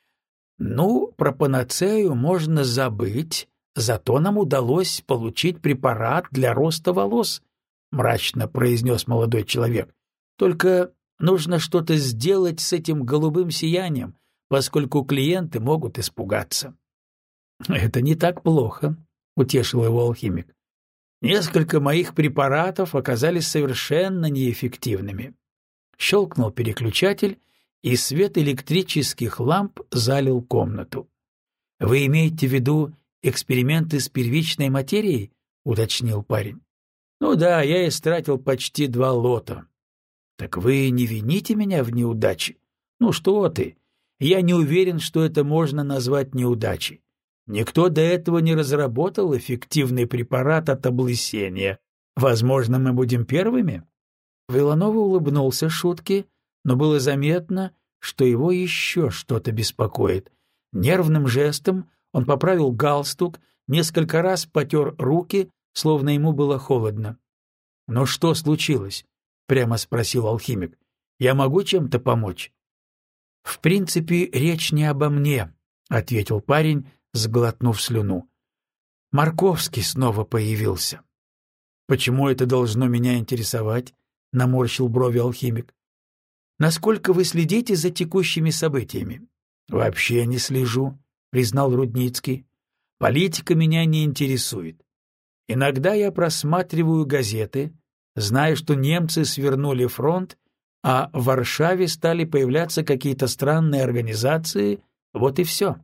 — Ну, про панацею можно забыть, Зато нам удалось получить препарат для роста волос, — мрачно произнес молодой человек. Только нужно что-то сделать с этим голубым сиянием, поскольку клиенты могут испугаться. — Это не так плохо, — утешил его алхимик. Несколько моих препаратов оказались совершенно неэффективными. Щелкнул переключатель, и свет электрических ламп залил комнату. — Вы имеете в виду эксперименты с первичной материей?» — уточнил парень. «Ну да, я истратил почти два лота». «Так вы не вините меня в неудаче?» «Ну что ты? Я не уверен, что это можно назвать неудачей. Никто до этого не разработал эффективный препарат от облысения. Возможно, мы будем первыми?» Виланова улыбнулся шутке, но было заметно, что его еще что-то беспокоит. Нервным жестом он поправил галстук, несколько раз потер руки, словно ему было холодно. «Но что случилось?» — прямо спросил алхимик. «Я могу чем-то помочь?» «В принципе, речь не обо мне», — ответил парень, сглотнув слюну. Марковский снова появился. Почему это должно меня интересовать? наморщил брови алхимик. Насколько вы следите за текущими событиями? Вообще не слежу, признал Рудницкий. Политика меня не интересует. Иногда я просматриваю газеты, зная, что немцы свернули фронт, а в Варшаве стали появляться какие-то странные организации, вот и все.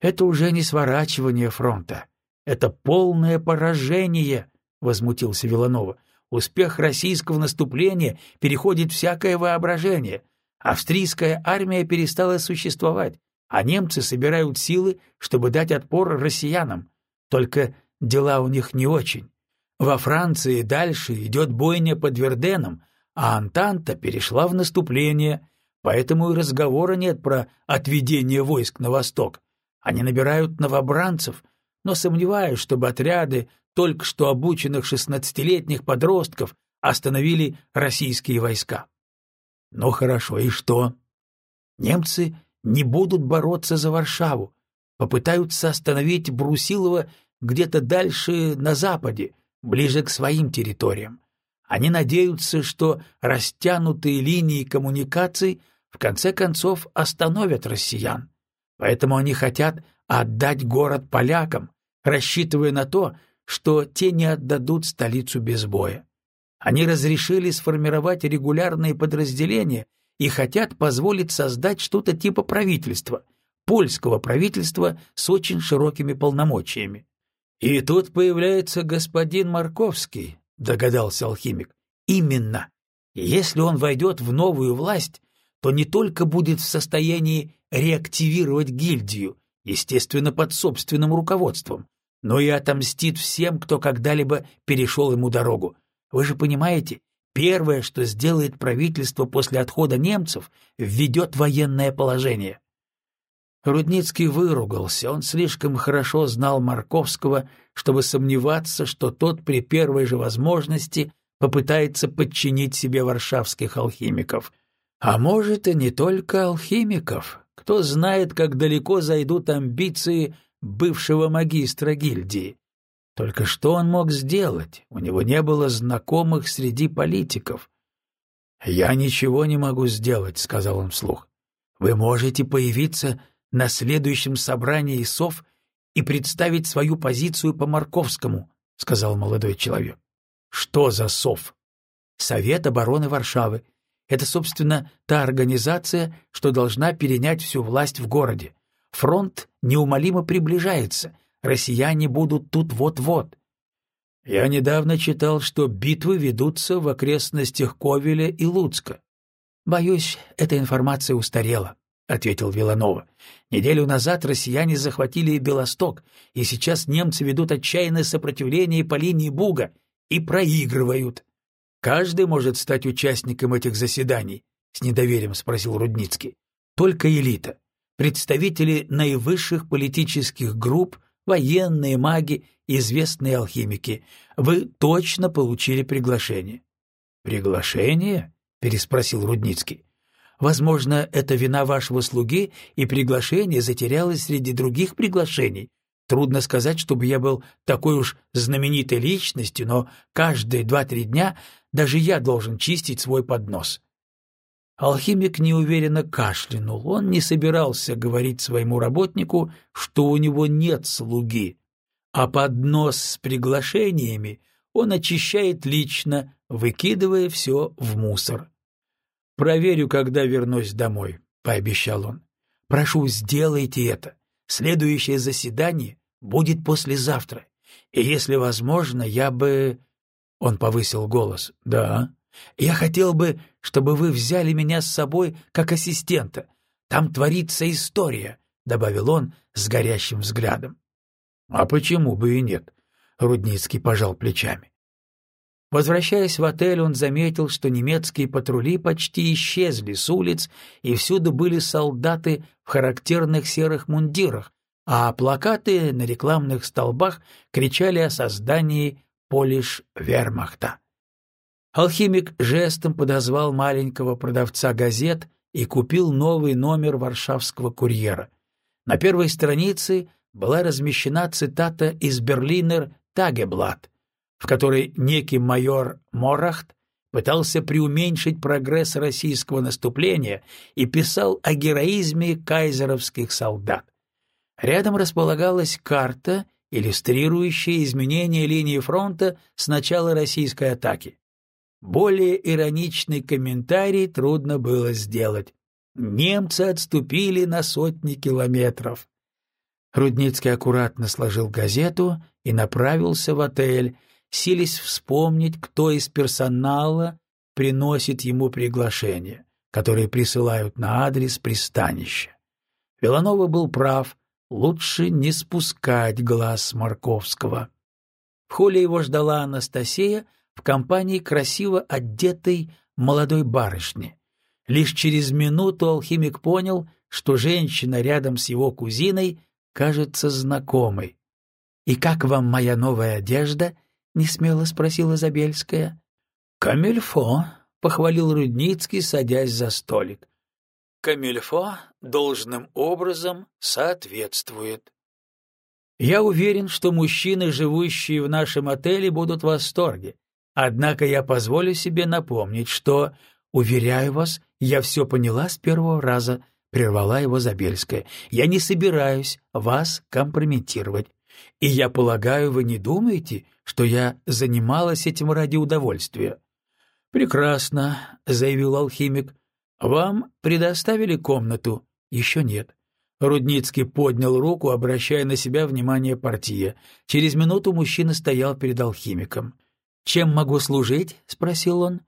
Это уже не сворачивание фронта, это полное поражение, — возмутился Виланова. «Успех российского наступления переходит всякое воображение. Австрийская армия перестала существовать, а немцы собирают силы, чтобы дать отпор россиянам. Только дела у них не очень. Во Франции дальше идет бойня под Верденом, а Антанта перешла в наступление, поэтому и разговора нет про отведение войск на восток. Они набирают новобранцев, но сомневаюсь, чтобы отряды только что обученных шестнадцатилетних подростков остановили российские войска. Ну хорошо, и что? Немцы не будут бороться за Варшаву, попытаются остановить Брусилова где-то дальше на западе, ближе к своим территориям. Они надеются, что растянутые линии коммуникаций в конце концов остановят россиян. Поэтому они хотят отдать город полякам, рассчитывая на то, что те не отдадут столицу без боя. Они разрешили сформировать регулярные подразделения и хотят позволить создать что-то типа правительства, польского правительства с очень широкими полномочиями. И тут появляется господин Марковский, догадался алхимик. Именно. Если он войдет в новую власть, то не только будет в состоянии реактивировать гильдию, естественно, под собственным руководством, но и отомстит всем, кто когда-либо перешел ему дорогу. Вы же понимаете, первое, что сделает правительство после отхода немцев, введет военное положение. Рудницкий выругался, он слишком хорошо знал Марковского, чтобы сомневаться, что тот при первой же возможности попытается подчинить себе варшавских алхимиков. А может, и не только алхимиков. Кто знает, как далеко зайдут амбиции бывшего магистра гильдии. Только что он мог сделать? У него не было знакомых среди политиков. «Я ничего не могу сделать», — сказал он вслух. «Вы можете появиться на следующем собрании СОВ и представить свою позицию по Марковскому», — сказал молодой человек. «Что за СОВ?» «Совет обороны Варшавы. Это, собственно, та организация, что должна перенять всю власть в городе. Фронт неумолимо приближается, россияне будут тут вот-вот. Я недавно читал, что битвы ведутся в окрестностях Ковеля и Луцка. Боюсь, эта информация устарела, ответил Виланова. Неделю назад россияне захватили Белосток, и сейчас немцы ведут отчаянное сопротивление по линии Буга и проигрывают. Каждый может стать участником этих заседаний, с недоверием спросил Рудницкий. Только элита представители наивысших политических групп, военные маги, известные алхимики. Вы точно получили приглашение. Приглашение? переспросил Рудницкий. Возможно, это вина вашего слуги, и приглашение затерялось среди других приглашений. Трудно сказать, чтобы я был такой уж знаменитой личностью, но каждые два-три дня даже я должен чистить свой поднос. Алхимик неуверенно кашлянул. Он не собирался говорить своему работнику, что у него нет слуги, а поднос с приглашениями он очищает лично, выкидывая все в мусор. «Проверю, когда вернусь домой», — пообещал он. «Прошу, сделайте это. Следующее заседание будет послезавтра. И если возможно, я бы...» Он повысил голос. «Да, я хотел бы, чтобы вы взяли меня с собой как ассистента. Там творится история», — добавил он с горящим взглядом. «А почему бы и нет?» — Рудницкий пожал плечами. Возвращаясь в отель, он заметил, что немецкие патрули почти исчезли с улиц, и всюду были солдаты в характерных серых мундирах, а плакаты на рекламных столбах кричали о создании полиш вермахта. Алхимик жестом подозвал маленького продавца газет и купил новый номер варшавского курьера. На первой странице была размещена цитата из Берлинер «Тагеблат», в которой некий майор Морахт пытался преуменьшить прогресс российского наступления и писал о героизме кайзеровских солдат. Рядом располагалась карта, иллюстрирующая изменение линии фронта с начала российской атаки. Более ироничный комментарий трудно было сделать. Немцы отступили на сотни километров. Рудницкий аккуратно сложил газету и направился в отель, сились вспомнить, кто из персонала приносит ему приглашение, которые присылают на адрес пристанища. Беланова был прав, лучше не спускать глаз с Марковского. В холле его ждала Анастасия в компании красиво одетой молодой барышни. Лишь через минуту алхимик понял, что женщина рядом с его кузиной кажется знакомой. «И как вам моя новая одежда?» — несмело спросила Забельская. «Камильфо», — похвалил Рудницкий, садясь за столик. «Камильфо должным образом соответствует». «Я уверен, что мужчины, живущие в нашем отеле, будут в восторге. Однако я позволю себе напомнить, что, уверяю вас, я все поняла с первого раза», — прервала его Забельская. «Я не собираюсь вас компрометировать. И я полагаю, вы не думаете, что я занималась этим ради удовольствия. Прекрасно, заявил алхимик. Вам предоставили комнату? Еще нет. Рудницкий поднял руку, обращая на себя внимание партия. Через минуту мужчина стоял перед алхимиком. «Чем могу служить?» — спросил он.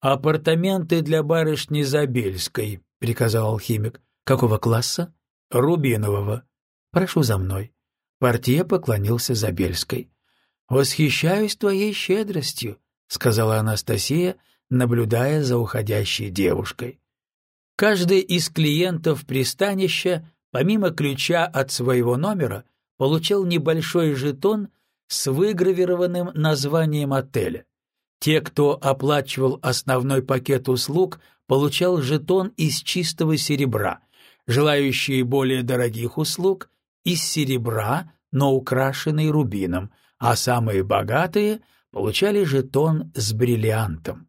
«Апартаменты для барышни Забельской», — приказал алхимик. «Какого класса?» «Рубинового». «Прошу за мной». Портье поклонился Забельской. «Восхищаюсь твоей щедростью», — сказала Анастасия, наблюдая за уходящей девушкой. Каждый из клиентов пристанища, помимо ключа от своего номера, получал небольшой жетон с выгравированным названием отеля. Те, кто оплачивал основной пакет услуг, получал жетон из чистого серебра, желающие более дорогих услуг из серебра, но украшенный рубином, а самые богатые получали жетон с бриллиантом.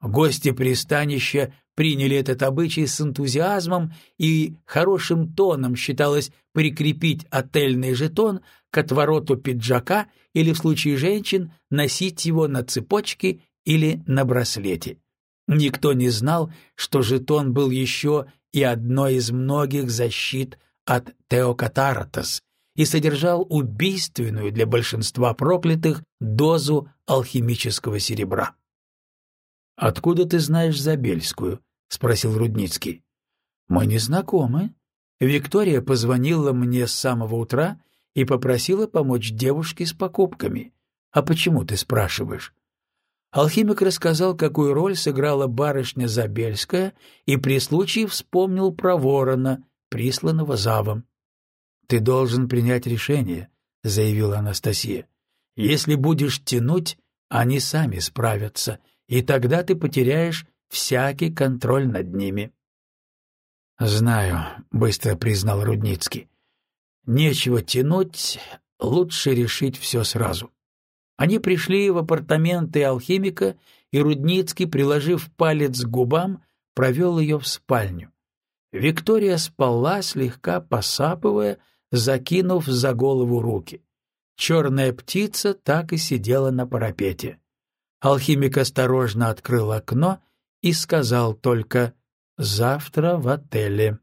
Гости пристанища приняли этот обычай с энтузиазмом, и хорошим тоном считалось прикрепить отельный жетон к отвороту пиджака или, в случае женщин, носить его на цепочке или на браслете. Никто не знал, что жетон был еще и одной из многих защит от Теокатаратос и содержал убийственную для большинства проклятых дозу алхимического серебра. «Откуда ты знаешь Забельскую?» — спросил Рудницкий. «Мы не знакомы. Виктория позвонила мне с самого утра и попросила помочь девушке с покупками. А почему ты спрашиваешь?» Алхимик рассказал, какую роль сыграла барышня Забельская, и при случае вспомнил про ворона, присланного Завом. «Ты должен принять решение», — заявила Анастасия. «Если будешь тянуть, они сами справятся, и тогда ты потеряешь всякий контроль над ними». «Знаю», — быстро признал Рудницкий. «Нечего тянуть, лучше решить все сразу». Они пришли в апартаменты алхимика, и Рудницкий, приложив палец к губам, провел ее в спальню. Виктория спала, слегка посапывая, закинув за голову руки. Черная птица так и сидела на парапете. Алхимик осторожно открыл окно и сказал только «завтра в отеле».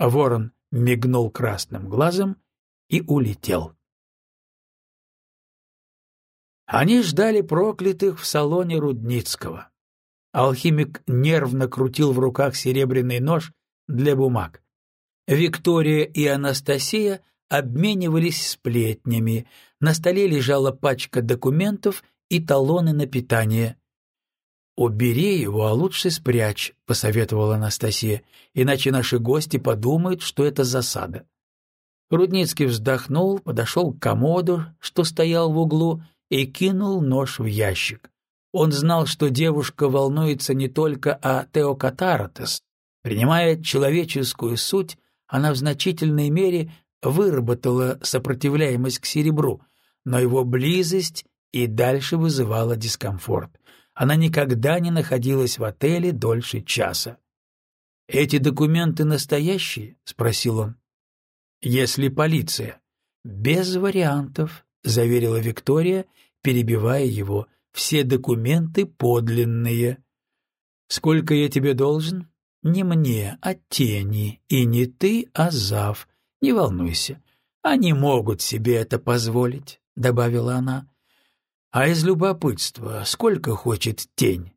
Ворон мигнул красным глазом и улетел. Они ждали проклятых в салоне Рудницкого. Алхимик нервно крутил в руках серебряный нож для бумаг. Виктория и Анастасия обменивались сплетнями. На столе лежала пачка документов и талоны на питание. «Убери его, а лучше спрячь», — посоветовала Анастасия, «иначе наши гости подумают, что это засада». Рудницкий вздохнул, подошел к комоду, что стоял в углу, и кинул нож в ящик. Он знал, что девушка волнуется не только о Теокатаратес. Принимая человеческую суть, она в значительной мере выработала сопротивляемость к серебру, но его близость и дальше вызывала дискомфорт. Она никогда не находилась в отеле дольше часа. «Эти документы настоящие?» — спросил он. «Если полиция». «Без вариантов», — заверила Виктория, перебивая его. «Все документы подлинные». «Сколько я тебе должен?» «Не мне, а тени. И не ты, а Зав. Не волнуйся. Они могут себе это позволить», — добавила она. «А из любопытства сколько хочет тень?»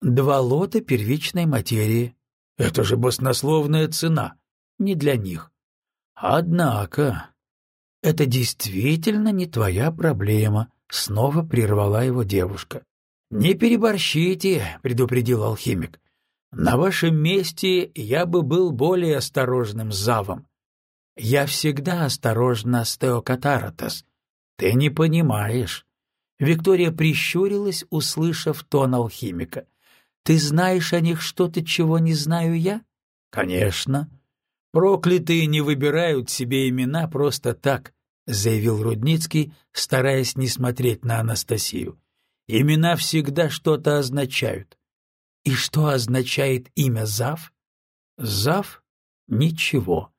«Два лота первичной материи». «Это же баснословная цена. Не для них». «Однако...» «Это действительно не твоя проблема», — снова прервала его девушка. «Не переборщите», — предупредил алхимик. «На вашем месте я бы был более осторожным Завом. Я всегда осторожна с. Ты не понимаешь». Виктория прищурилась, услышав тон алхимика. «Ты знаешь о них что-то, чего не знаю я?» «Конечно. Проклятые не выбирают себе имена просто так», — заявил Рудницкий, стараясь не смотреть на Анастасию. Имена всегда что-то означают. И что означает имя Зав? Зав? Ничего.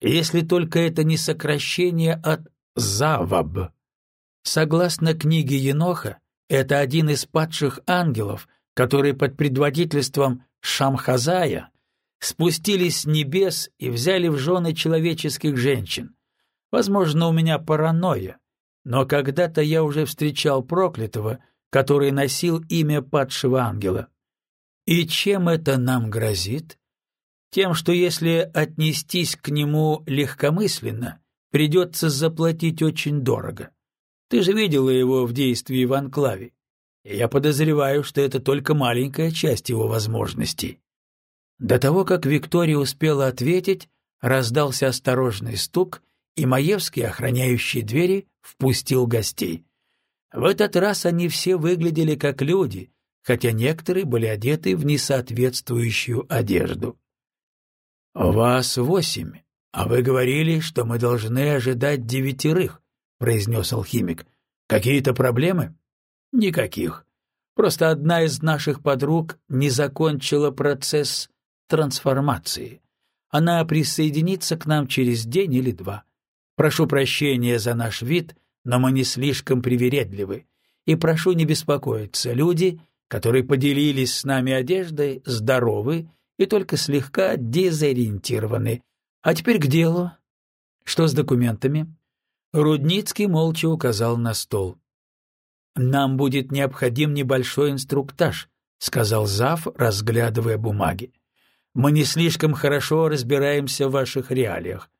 Если только это не сокращение от Заваб. Согласно книге Еноха, это один из падших ангелов, которые под предводительством Шамхазая спустились с небес и взяли в жены человеческих женщин. Возможно, у меня паранойя, но когда-то я уже встречал проклятого, который носил имя падшего ангела. И чем это нам грозит? Тем, что если отнестись к нему легкомысленно, придется заплатить очень дорого. Ты же видела его в действии в Анклаве. Я подозреваю, что это только маленькая часть его возможностей. До того, как Виктория успела ответить, раздался осторожный стук, и Маевский, охраняющий двери, впустил гостей. В этот раз они все выглядели как люди, хотя некоторые были одеты в несоответствующую одежду. «Вас восемь, а вы говорили, что мы должны ожидать девятерых», — произнес алхимик. «Какие-то проблемы?» «Никаких. Просто одна из наших подруг не закончила процесс трансформации. Она присоединится к нам через день или два. Прошу прощения за наш вид, но мы не слишком привередливы. И прошу не беспокоиться, люди, которые поделились с нами одеждой, здоровы и только слегка дезориентированы. А теперь к делу. Что с документами? Рудницкий молча указал на стол. «Нам будет необходим небольшой инструктаж», — сказал Зав, разглядывая бумаги. «Мы не слишком хорошо разбираемся в ваших реалиях».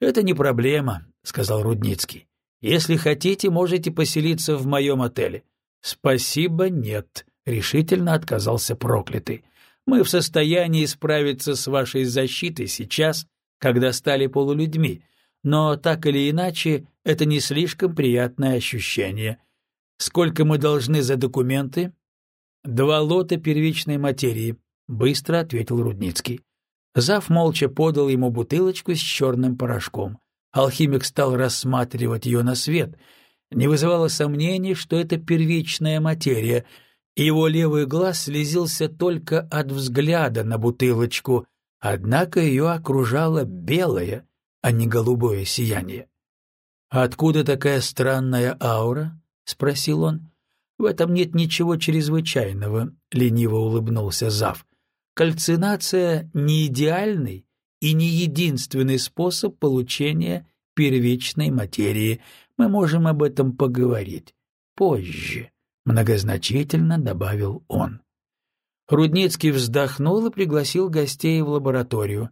«Это не проблема», — сказал Рудницкий. Если хотите, можете поселиться в моем отеле». «Спасибо, нет», — решительно отказался проклятый. «Мы в состоянии справиться с вашей защитой сейчас, когда стали полулюдьми, но так или иначе это не слишком приятное ощущение. Сколько мы должны за документы?» «Два лота первичной материи», — быстро ответил Рудницкий. Зав молча подал ему бутылочку с черным порошком. Алхимик стал рассматривать ее на свет. Не вызывало сомнений, что это первичная материя, его левый глаз слезился только от взгляда на бутылочку, однако ее окружало белое, а не голубое сияние. «Откуда такая странная аура?» — спросил он. «В этом нет ничего чрезвычайного», — лениво улыбнулся Зав. «Кальцинация не идеальный, и не единственный способ получения первичной материи. Мы можем об этом поговорить позже, — многозначительно добавил он. Рудницкий вздохнул и пригласил гостей в лабораторию.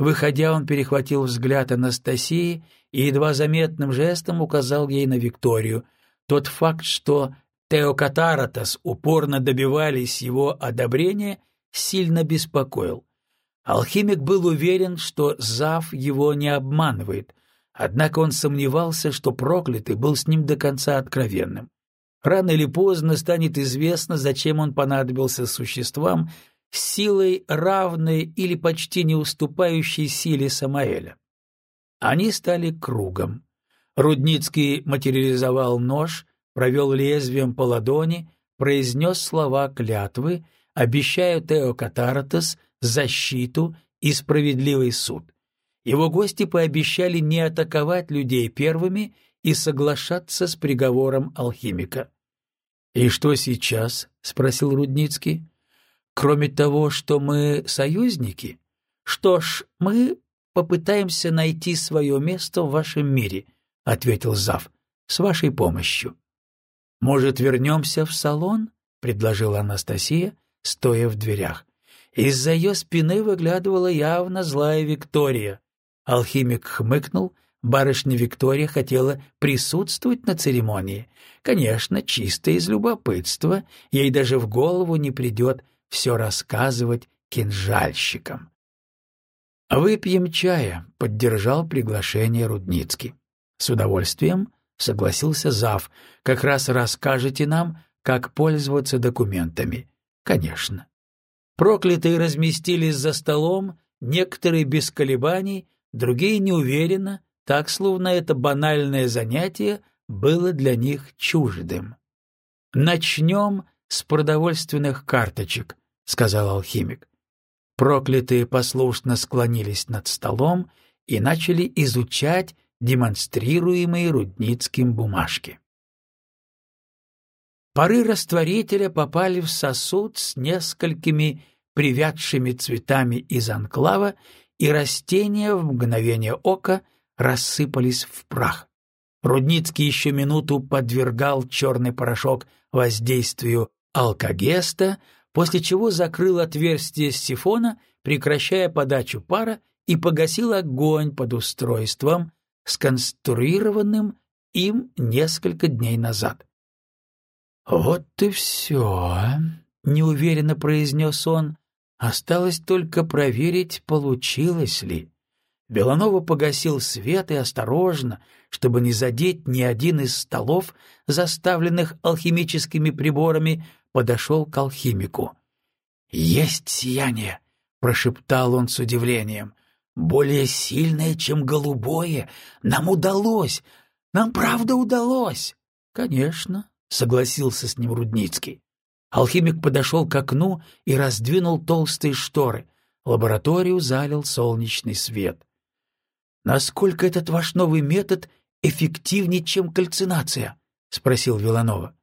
Выходя, он перехватил взгляд Анастасии и едва заметным жестом указал ей на Викторию. Тот факт, что Теокатаратас упорно добивались его одобрения, сильно беспокоил. Алхимик был уверен, что Зав его не обманывает, однако он сомневался, что проклятый был с ним до конца откровенным. Рано или поздно станет известно, зачем он понадобился существам силой равной или почти не уступающей силе Самаэля. Они стали кругом. Рудницкий материализовал нож, провел лезвием по ладони, произнес слова клятвы, обещая Тео Катаратес защиту и справедливый суд. Его гости пообещали не атаковать людей первыми и соглашаться с приговором алхимика. «И что сейчас?» — спросил Рудницкий. «Кроме того, что мы союзники? Что ж, мы попытаемся найти свое место в вашем мире», — ответил Зав, — «с вашей помощью». «Может, вернемся в салон?» — предложила Анастасия, стоя в дверях. Из-за ее спины выглядывала явно злая Виктория. Алхимик хмыкнул, барышня Виктория хотела присутствовать на церемонии. Конечно, чисто из любопытства, ей даже в голову не придет все рассказывать кинжальщикам. «Выпьем чая», — поддержал приглашение Рудницкий. «С удовольствием», — согласился Зав, — «как раз расскажете нам, как пользоваться документами». «Конечно». Проклятые разместились за столом, некоторые без колебаний, другие неуверенно, так словно это банальное занятие было для них чуждым. «Начнем с продовольственных карточек», — сказал алхимик. Проклятые послушно склонились над столом и начали изучать демонстрируемые Рудницким бумажки. Пары растворителя попали в сосуд с несколькими привядшими цветами из анклава, и растения в мгновение ока рассыпались в прах. Рудницкий еще минуту подвергал черный порошок воздействию алкогеста, после чего закрыл отверстие сифона, прекращая подачу пара, и погасил огонь под устройством, сконструированным им несколько дней назад. «Вот и все», — неуверенно произнес он. «Осталось только проверить, получилось ли». Беланова погасил свет и осторожно, чтобы не задеть ни один из столов, заставленных алхимическими приборами, подошел к алхимику. «Есть сияние!» — прошептал он с удивлением. «Более сильное, чем голубое. Нам удалось! Нам правда удалось!» «Конечно», — согласился с ним Рудницкий. Алхимик подошел к окну и раздвинул толстые шторы. Лабораторию залил солнечный свет. «Насколько этот ваш новый метод эффективнее, чем кальцинация?» — спросил Виланова.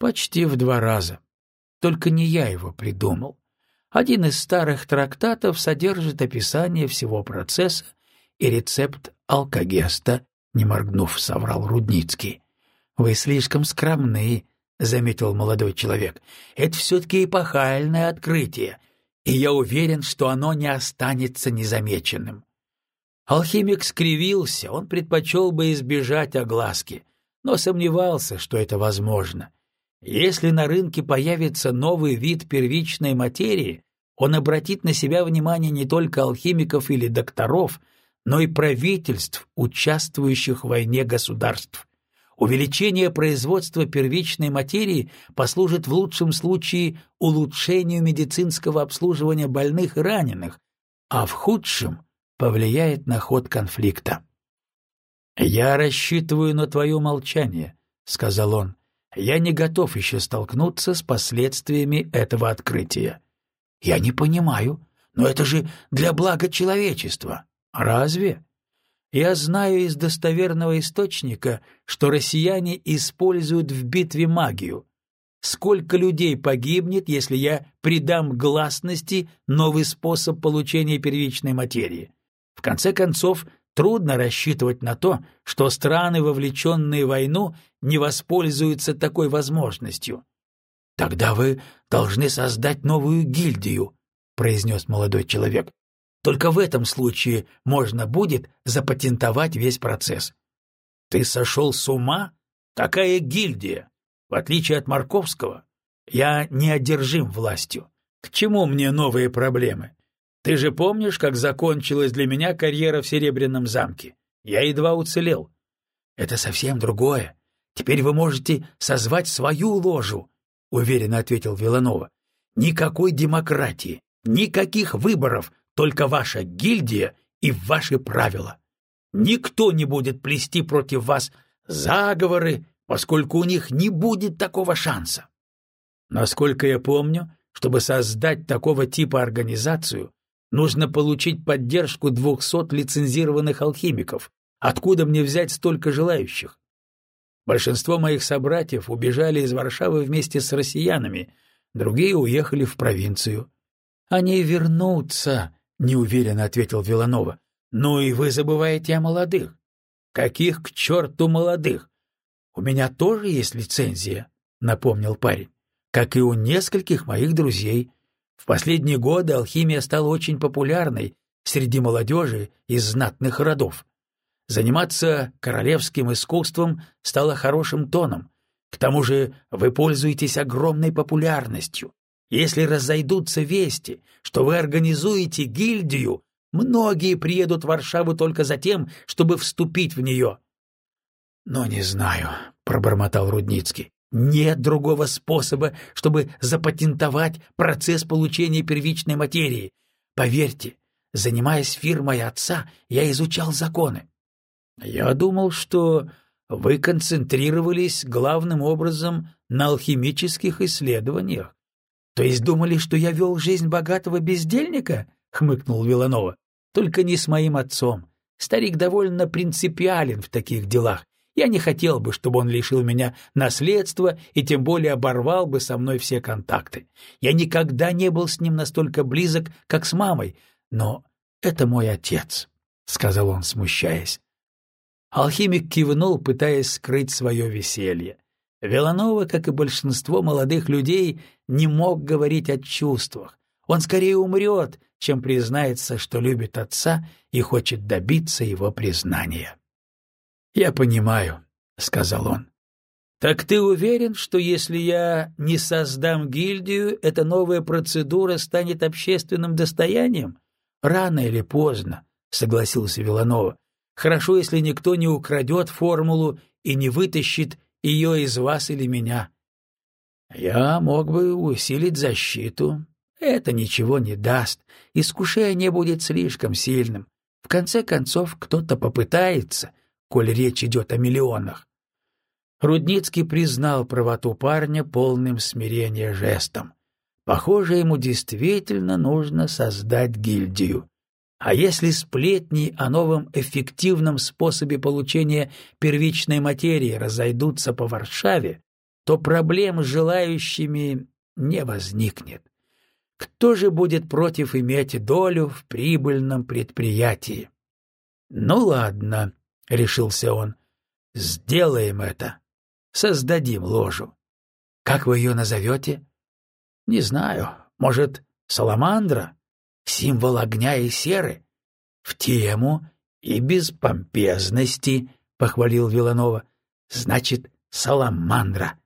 «Почти в два раза. Только не я его придумал. Один из старых трактатов содержит описание всего процесса и рецепт алкогеста, не моргнув, соврал Рудницкий. «Вы слишком скромны», — заметил молодой человек. «Это все-таки эпохальное открытие, и я уверен, что оно не останется незамеченным. Алхимик скривился, он предпочел бы избежать огласки, но сомневался, что это возможно. Если на рынке появится новый вид первичной материи, он обратит на себя внимание не только алхимиков или докторов, но и правительств, участвующих в войне государств. Увеличение производства первичной материи послужит в лучшем случае улучшению медицинского обслуживания больных и раненых, а в худшем повлияет на ход конфликта. «Я рассчитываю на твое молчание», — сказал он. «Я не готов еще столкнуться с последствиями этого открытия». «Я не понимаю, но это же для блага человечества». «Разве?» Я знаю из достоверного источника, что россияне используют в битве магию. Сколько людей погибнет, если я придам гласности новый способ получения первичной материи? В конце концов, трудно рассчитывать на то, что страны, вовлеченные в войну, не воспользуются такой возможностью. «Тогда вы должны создать новую гильдию», — произнес молодой человек. «Только в этом случае можно будет запатентовать весь процесс». «Ты сошел с ума? Какая гильдия? В отличие от Марковского, я не одержим властью. К чему мне новые проблемы? Ты же помнишь, как закончилась для меня карьера в Серебряном замке? Я едва уцелел. Это совсем другое. Теперь вы можете созвать свою ложу, — уверенно ответил Виланова. Никакой демократии, никаких выборов, только ваша гильдия и ваши правила. Никто не будет плести против вас заговоры, поскольку у них не будет такого шанса. Насколько я помню, чтобы создать такого типа организацию, нужно получить поддержку двухсот лицензированных алхимиков. Откуда мне взять столько желающих? Большинство моих собратьев убежали из Варшавы вместе с россиянами, другие уехали в провинцию. Они вернутся, неуверенно ответил Виланова. Ну и вы забываете о молодых. Каких к черту молодых? У меня тоже есть лицензия, напомнил парень, как и у нескольких моих друзей. В последние годы алхимия стала очень популярной среди молодежи из знатных родов. Заниматься королевским искусством стало хорошим тоном. К тому же вы пользуетесь огромной популярностью. Если разойдутся вести, что вы организуете гильдию, многие приедут в Варшаву только за тем, чтобы вступить в нее. — Но не знаю, — пробормотал Рудницкий. — Нет другого способа, чтобы запатентовать процесс получения первичной материи. Поверьте, занимаясь фирмой отца, я изучал законы. Я думал, что вы концентрировались главным образом на алхимических исследованиях. То есть думали, что я вел жизнь богатого бездельника? — хмыкнул Виланова. — Только не с моим отцом. Старик довольно принципиален в таких делах. Я не хотел бы, чтобы он лишил меня наследства и тем более оборвал бы со мной все контакты. Я никогда не был с ним настолько близок, как с мамой, но это мой отец, — сказал он, смущаясь. Алхимик кивнул, пытаясь скрыть свое веселье. Веланова, как и большинство молодых людей, не мог говорить о чувствах. Он скорее умрет, чем признается, что любит отца и хочет добиться его признания. «Я понимаю», — сказал он. «Так ты уверен, что если я не создам гильдию, эта новая процедура станет общественным достоянием? Рано или поздно», — согласился Виланова. «Хорошо, если никто не украдет формулу и не вытащит ее из вас или меня. Я мог бы усилить защиту. Это ничего не даст. Искушение будет слишком сильным. В конце концов, кто-то попытается, коль речь идет о миллионах. Рудницкий признал правоту парня полным смирения жестом. Похоже, ему действительно нужно создать гильдию. А если сплетни о новом эффективном способе получения первичной материи разойдутся по Варшаве, то проблем с желающими не возникнет. Кто же будет против иметь долю в прибыльном предприятии? Ну ладно, решился он. Сделаем это. Создадим ложу. Как вы ее назовете? Не знаю. Может, Саламандра? символ огня и серы. — В тему и без помпезности, — похвалил Виланова. — Значит, саламандра.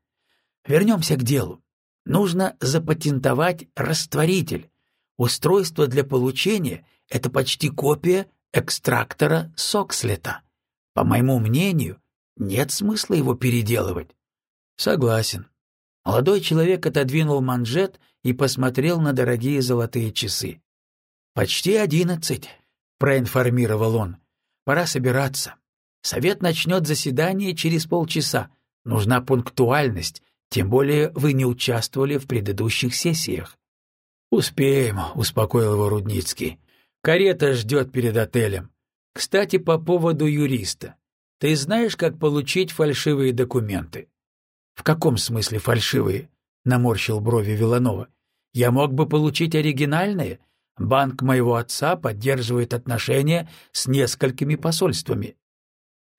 Вернемся к делу. Нужно запатентовать растворитель. Устройство для получения — это почти копия экстрактора Сокслета. По моему мнению, нет смысла его переделывать. Согласен. Молодой человек отодвинул манжет и посмотрел на дорогие золотые часы. «Почти одиннадцать», — проинформировал он. «Пора собираться. Совет начнет заседание через полчаса. Нужна пунктуальность, тем более вы не участвовали в предыдущих сессиях». «Успеем», — успокоил его Рудницкий. «Карета ждет перед отелем. Кстати, по поводу юриста. Ты знаешь, как получить фальшивые документы?» «В каком смысле фальшивые?» — наморщил брови Виланова. «Я мог бы получить оригинальные, Банк моего отца поддерживает отношения с несколькими посольствами.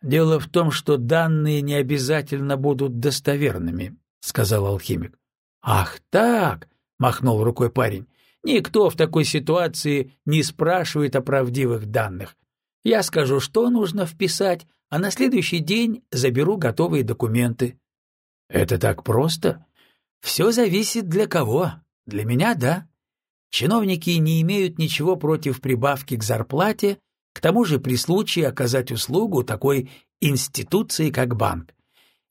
Дело в том, что данные не обязательно будут достоверными, сказал алхимик. Ах, так, махнул рукой парень. Никто в такой ситуации не спрашивает о правдивых данных. Я скажу, что нужно вписать, а на следующий день заберу готовые документы. Это так просто? Все зависит для кого. Для меня — да. Чиновники не имеют ничего против прибавки к зарплате, к тому же при случае оказать услугу такой институции, как банк.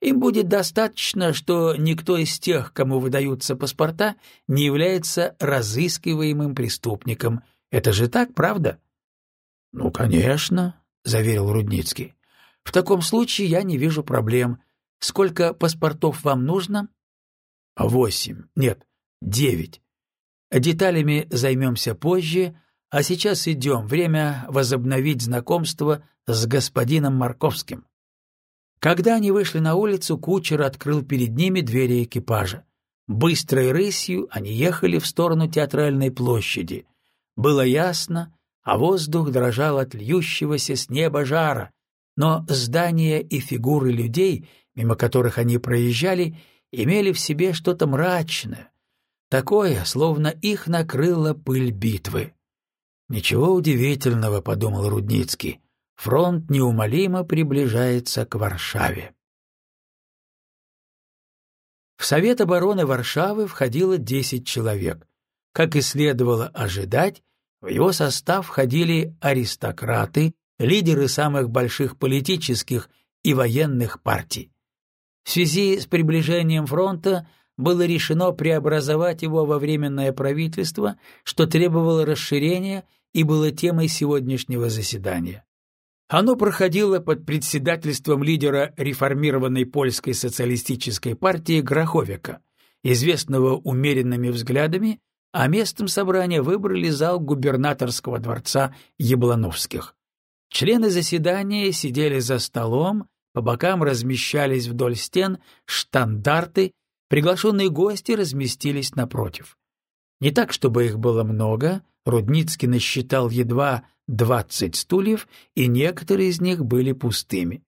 Им будет достаточно, что никто из тех, кому выдаются паспорта, не является разыскиваемым преступником. Это же так, правда? — Ну, конечно, — заверил Рудницкий. — В таком случае я не вижу проблем. Сколько паспортов вам нужно? — Восемь. Нет, девять. Деталями займемся позже, а сейчас идем. Время возобновить знакомство с господином Марковским. Когда они вышли на улицу, кучер открыл перед ними двери экипажа. Быстрой рысью они ехали в сторону театральной площади. Было ясно, а воздух дрожал от льющегося с неба жара, но здания и фигуры людей, мимо которых они проезжали, имели в себе что-то мрачное, такое, словно их накрыла пыль битвы. «Ничего удивительного», — подумал Рудницкий, — «фронт неумолимо приближается к Варшаве». В Совет обороны Варшавы входило 10 человек. Как и следовало ожидать, в его состав входили аристократы, лидеры самых больших политических и военных партий. В связи с приближением фронта было решено преобразовать его во временное правительство, что требовало расширения и было темой сегодняшнего заседания. Оно проходило под председательством лидера реформированной польской социалистической партии Гроховика, известного умеренными взглядами, а местом собрания выбрали зал губернаторского дворца Яблановских. Члены заседания сидели за столом, по бокам размещались вдоль стен штандарты, приглашенные гости разместились напротив. Не так, чтобы их было много, Рудницкий насчитал едва двадцать стульев, и некоторые из них были пустыми.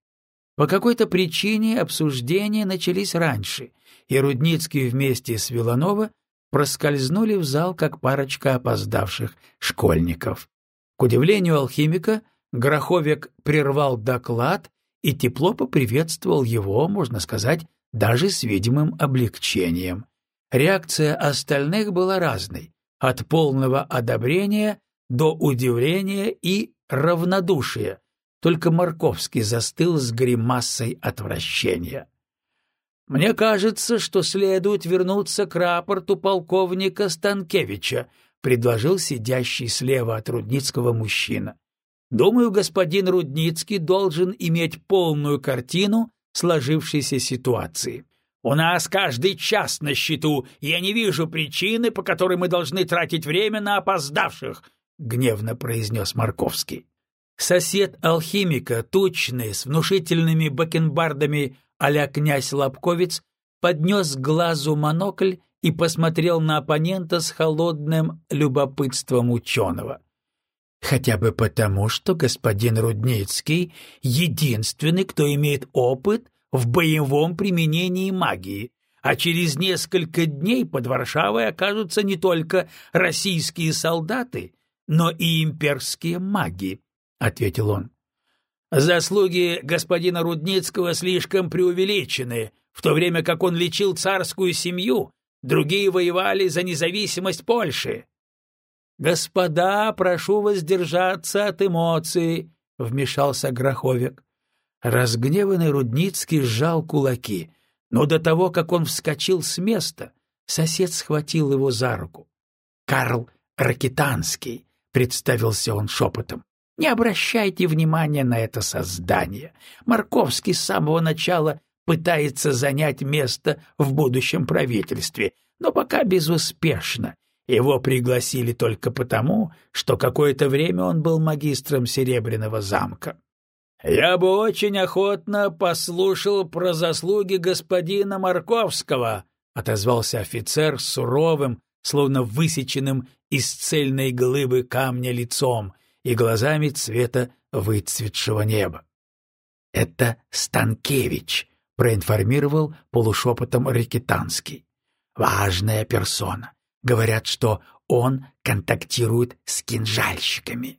По какой-то причине обсуждения начались раньше, и Рудницкий вместе с Виланова проскользнули в зал, как парочка опоздавших школьников. К удивлению алхимика, Гороховик прервал доклад и тепло поприветствовал его, можно сказать, даже с видимым облегчением. Реакция остальных была разной, от полного одобрения до удивления и равнодушия. Только Марковский застыл с гримасой отвращения. «Мне кажется, что следует вернуться к рапорту полковника Станкевича», предложил сидящий слева от Рудницкого мужчина. «Думаю, господин Рудницкий должен иметь полную картину сложившейся ситуации. У нас каждый час на счету, и я не вижу причины, по которой мы должны тратить время на опоздавших», — гневно произнес Марковский. Сосед алхимика, тучный, с внушительными бакенбардами а князь Лобковец, поднес к глазу монокль и посмотрел на оппонента с холодным любопытством ученого. Хотя бы потому, что господин Рудницкий — единственный, кто имеет опыт в боевом применении магии, а через несколько дней под Варшавой окажутся не только российские солдаты, но и имперские маги, — ответил он. Заслуги господина Рудницкого слишком преувеличены, в то время как он лечил царскую семью, другие воевали за независимость Польши. «Господа, прошу воздержаться от эмоций», — вмешался Гроховик. Разгневанный Рудницкий сжал кулаки, но до того, как он вскочил с места, сосед схватил его за руку. «Карл Ракитанский», — представился он шепотом. «Не обращайте внимания на это создание. Марковский с самого начала пытается занять место в будущем правительстве, но пока безуспешно. Его пригласили только потому, что какое-то время он был магистром Серебряного замка. «Я бы очень охотно послушал про заслуги господина Марковского», — отозвался офицер суровым, словно высеченным из цельной глыбы камня лицом и глазами цвета выцветшего неба. «Это Станкевич», — проинформировал полушепотом Рикитанский. «Важная персона. Говорят, что он контактирует с кинжальщиками.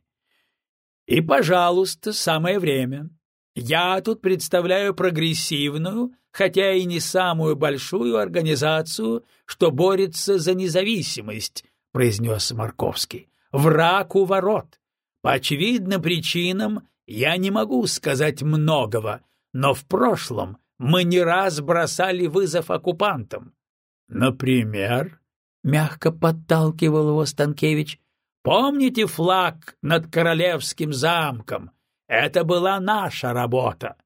И, пожалуйста, самое время. Я тут представляю прогрессивную, хотя и не самую большую организацию, что борется за независимость, произнес Марковский. Враг у ворот. По очевидным причинам я не могу сказать многого, но в прошлом мы не раз бросали вызов оккупантам. Например, мягко подталкивал его Станкевич. Помните флаг над королевским замком? Это была наша работа.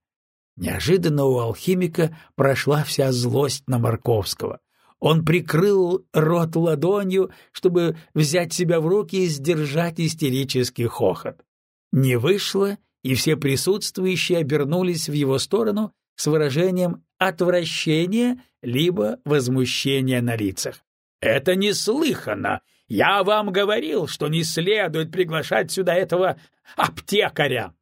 Неожиданно у алхимика прошла вся злость на Марковского. Он прикрыл рот ладонью, чтобы взять себя в руки и сдержать истерический хохот. Не вышло, и все присутствующие обернулись в его сторону с выражением отвращения либо возмущения на лицах. «Это неслыханно! Я вам говорил, что не следует приглашать сюда этого аптекаря!»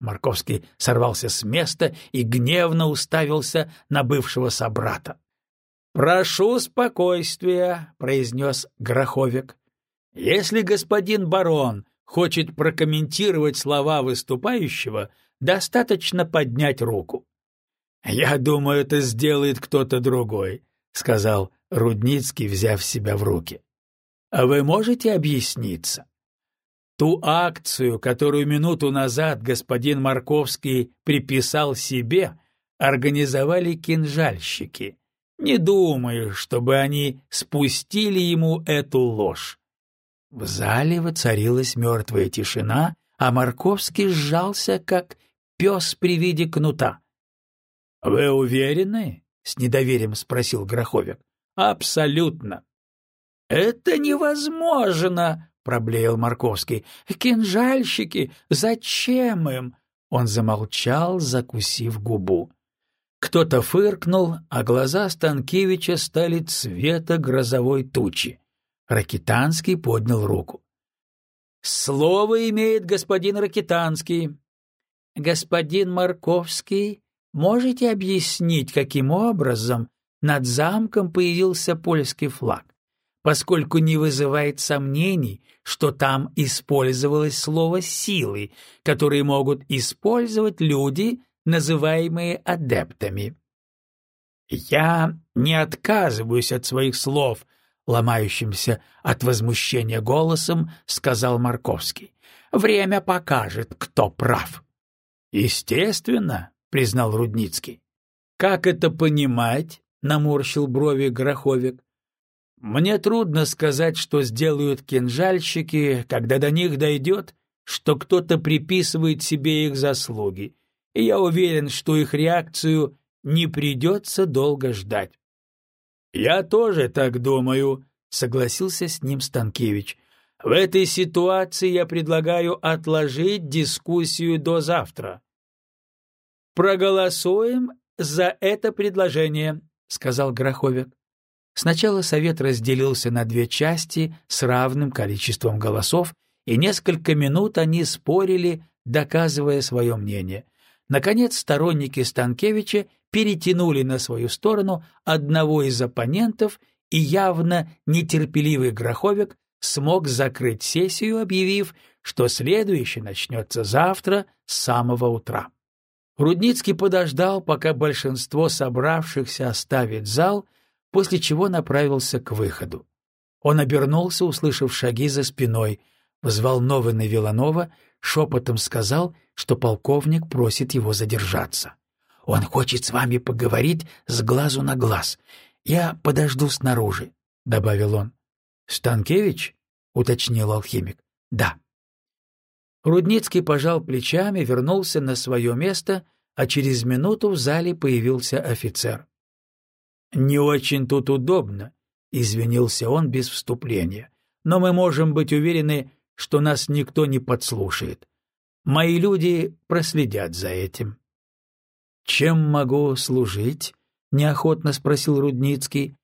Марковский сорвался с места и гневно уставился на бывшего собрата. «Прошу спокойствия», — произнес Гроховик. «Если господин барон хочет прокомментировать слова выступающего, достаточно поднять руку». «Я думаю, это сделает кто-то другой», — сказал Рудницкий, взяв себя в руки. «А вы можете объясниться?» Ту акцию, которую минуту назад господин Марковский приписал себе, организовали кинжальщики. Не думаю, чтобы они спустили ему эту ложь. В зале воцарилась мертвая тишина, а Марковский сжался, как пес при виде кнута. — Вы уверены? — с недоверием спросил Гроховик. — Абсолютно. — Это невозможно! — проблеял Марковский. «Кинжальщики! Зачем им?» Он замолчал, закусив губу. Кто-то фыркнул, а глаза Станкевича стали цвета грозовой тучи. Ракитанский поднял руку. «Слово имеет господин Ракитанский». «Господин Марковский, можете объяснить, каким образом над замком появился польский флаг?» поскольку не вызывает сомнений, что там использовалось слово «силы», которые могут использовать люди, называемые адептами. «Я не отказываюсь от своих слов», — ломающимся от возмущения голосом сказал Марковский. «Время покажет, кто прав». «Естественно», — признал Рудницкий. «Как это понимать?» — наморщил брови Гроховик. Мне трудно сказать, что сделают кинжальщики, когда до них дойдет, что кто-то приписывает себе их заслуги, и я уверен, что их реакцию не придется долго ждать. — Я тоже так думаю, — согласился с ним Станкевич. — В этой ситуации я предлагаю отложить дискуссию до завтра. — Проголосуем за это предложение, — сказал Гроховик. Сначала совет разделился на две части с равным количеством голосов, и несколько минут они спорили, доказывая свое мнение. Наконец, сторонники Станкевича перетянули на свою сторону одного из оппонентов, и явно нетерпеливый Гроховик смог закрыть сессию, объявив, что следующий начнется завтра с самого утра. Рудницкий подождал, пока большинство собравшихся оставит зал — после чего направился к выходу. Он обернулся, услышав шаги за спиной, взволнованный Виланова шепотом сказал, что полковник просит его задержаться. «Он хочет с вами поговорить с глазу на глаз. Я подожду снаружи», — добавил он. «Станкевич?» — уточнил алхимик. «Да». Рудницкий пожал плечами, вернулся на свое место, а через минуту в зале появился офицер. «Не очень тут удобно», — извинился он без вступления. «Но мы можем быть уверены, что нас никто не подслушает. Мои люди проследят за этим». «Чем могу служить?» — неохотно спросил Рудницкий.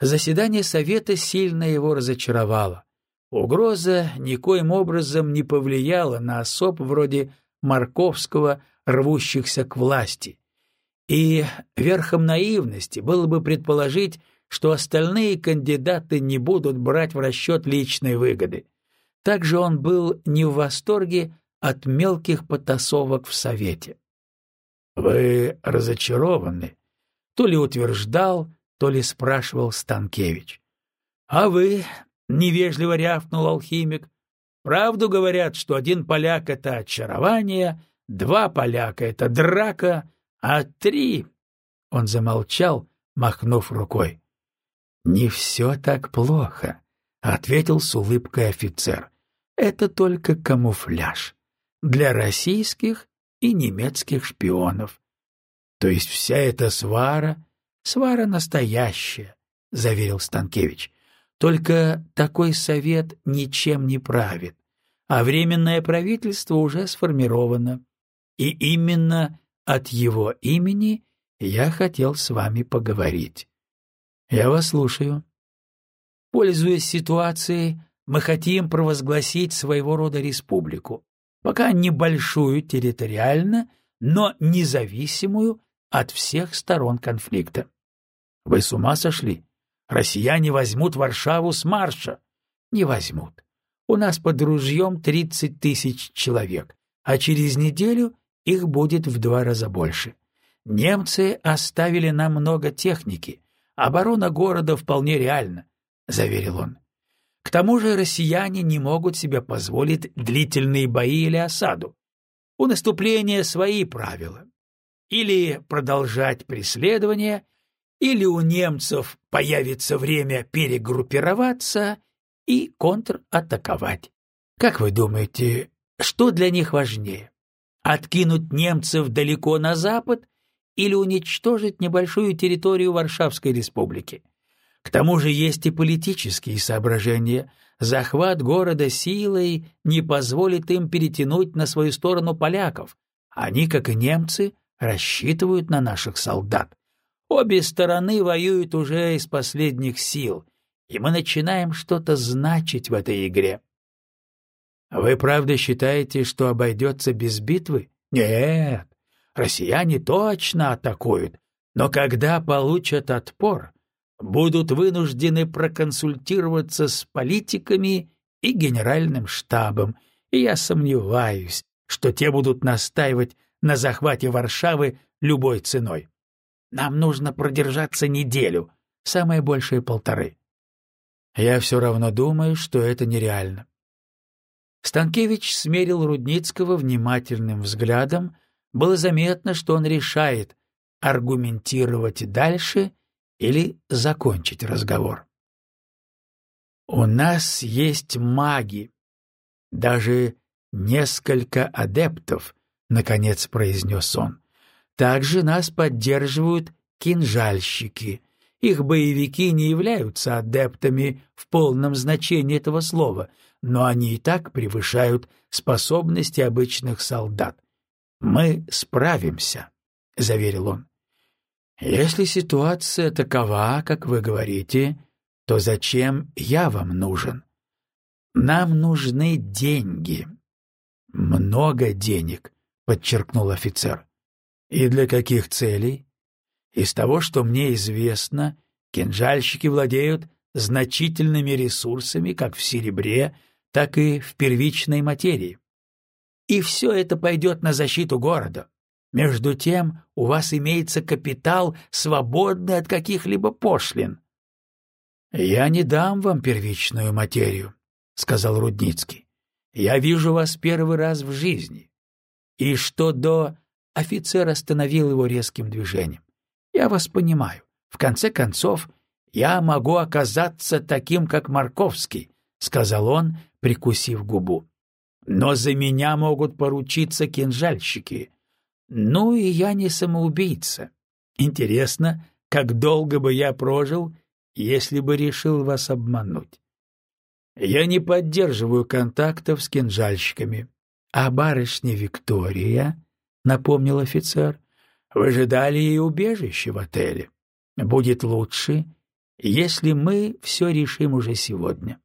Заседание совета сильно его разочаровало. Угроза никоим образом не повлияла на особ вроде Марковского, рвущихся к власти. И верхом наивности было бы предположить, что остальные кандидаты не будут брать в расчет личные выгоды. Также он был не в восторге от мелких потасовок в Совете. «Вы разочарованы?» — то ли утверждал, то ли спрашивал Станкевич. «А вы?» — невежливо рявкнул алхимик. «Правду говорят, что один поляк — это очарование, два поляка — это драка, а три...» Он замолчал, махнув рукой. «Не все так плохо», — ответил с улыбкой офицер. «Это только камуфляж. Для российских и немецких шпионов. То есть вся эта свара, свара настоящая, — заверил Станкевич. Только такой совет ничем не правит, а Временное правительство уже сформировано. И именно от его имени я хотел с вами поговорить. Я вас слушаю. Пользуясь ситуацией, мы хотим провозгласить своего рода республику, пока небольшую территориально, но независимую от всех сторон конфликта. Вы с ума сошли? Россияне возьмут Варшаву с марша. Не возьмут. У нас под ружьем тридцать тысяч человек, а через неделю их будет в два раза больше. Немцы оставили нам много техники. Оборона города вполне реальна, — заверил он. К тому же россияне не могут себе позволить длительные бои или осаду. У наступления свои правила. Или продолжать преследование, или у немцев появится время перегруппироваться и контратаковать. Как вы думаете, что для них важнее? Откинуть немцев далеко на запад или уничтожить небольшую территорию Варшавской республики? К тому же есть и политические соображения. Захват города силой не позволит им перетянуть на свою сторону поляков. Они, как и немцы, рассчитывают на наших солдат. Обе стороны воюют уже из последних сил, и мы начинаем что-то значить в этой игре. Вы правда считаете, что обойдется без битвы? Нет, россияне точно атакуют, но когда получат отпор, будут вынуждены проконсультироваться с политиками и генеральным штабом, и я сомневаюсь, что те будут настаивать на захвате Варшавы любой ценой. Нам нужно продержаться неделю, самое большее полторы. Я все равно думаю, что это нереально. Станкевич смерил Рудницкого внимательным взглядом. Было заметно, что он решает, аргументировать дальше или закончить разговор. «У нас есть маги, даже несколько адептов», — наконец произнес он. Также нас поддерживают кинжальщики. Их боевики не являются адептами в полном значении этого слова, но они и так превышают способности обычных солдат. «Мы справимся», — заверил он. «Если ситуация такова, как вы говорите, то зачем я вам нужен? Нам нужны деньги». «Много денег», — подчеркнул офицер. И для каких целей? Из того, что мне известно, кинжальщики владеют значительными ресурсами как в серебре, так и в первичной материи. И все это пойдет на защиту города. Между тем у вас имеется капитал, свободный от каких-либо пошлин. — Я не дам вам первичную материю, — сказал Рудницкий. — Я вижу вас первый раз в жизни. И что до Офицер остановил его резким движением. «Я вас понимаю. В конце концов, я могу оказаться таким, как Марковский», — сказал он, прикусив губу. «Но за меня могут поручиться кинжальщики. Ну и я не самоубийца. Интересно, как долго бы я прожил, если бы решил вас обмануть. Я не поддерживаю контактов с кинжальщиками. А барышня Виктория — напомнил офицер. — Вы же дали ей убежище в отеле. Будет лучше, если мы все решим уже сегодня.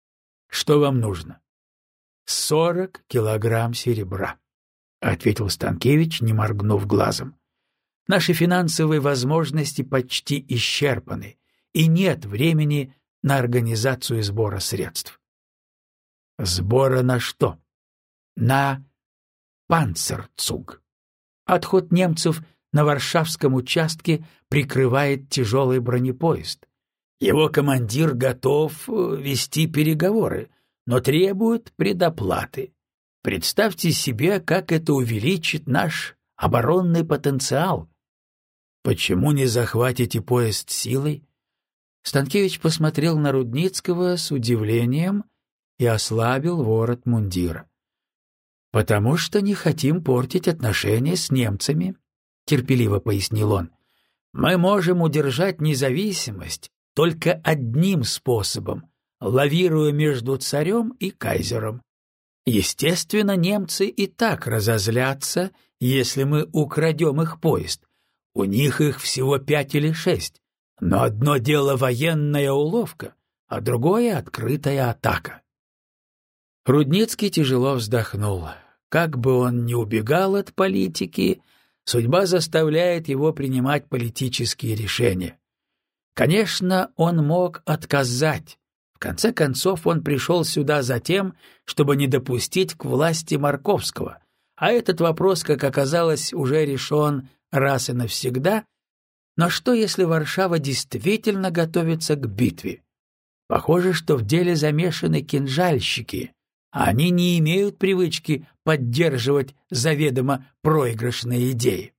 — Что вам нужно? — Сорок килограмм серебра, — ответил Станкевич, не моргнув глазом. — Наши финансовые возможности почти исчерпаны, и нет времени на организацию сбора средств. — Сбора на что? — На панцерцуг. Отход немцев на Варшавском участке прикрывает тяжелый бронепоезд. Его командир готов э, вести переговоры, но требует предоплаты. Представьте себе, как это увеличит наш оборонный потенциал. Почему не захватите поезд силой? Станкевич посмотрел на Рудницкого с удивлением и ослабил ворот мундира. «Потому что не хотим портить отношения с немцами», — терпеливо пояснил он. «Мы можем удержать независимость только одним способом, лавируя между царем и кайзером. Естественно, немцы и так разозлятся, если мы украдем их поезд. У них их всего пять или шесть. Но одно дело военная уловка, а другое — открытая атака. Рудницкий тяжело вздохнул. Как бы он ни убегал от политики, судьба заставляет его принимать политические решения. Конечно, он мог отказать. Конце концов, он пришел сюда за тем, чтобы не допустить к власти Марковского, а этот вопрос, как оказалось, уже решен раз и навсегда. Но что, если Варшава действительно готовится к битве? Похоже, что в деле замешаны кинжальщики, они не имеют привычки поддерживать заведомо проигрышные идеи.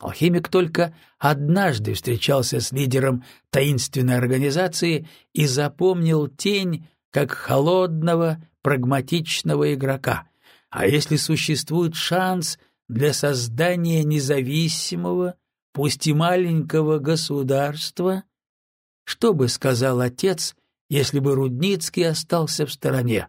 Алхимик только однажды встречался с лидером таинственной организации и запомнил тень как холодного, прагматичного игрока. А если существует шанс для создания независимого, пусть и маленького государства, что бы сказал отец, если бы Рудницкий остался в стороне?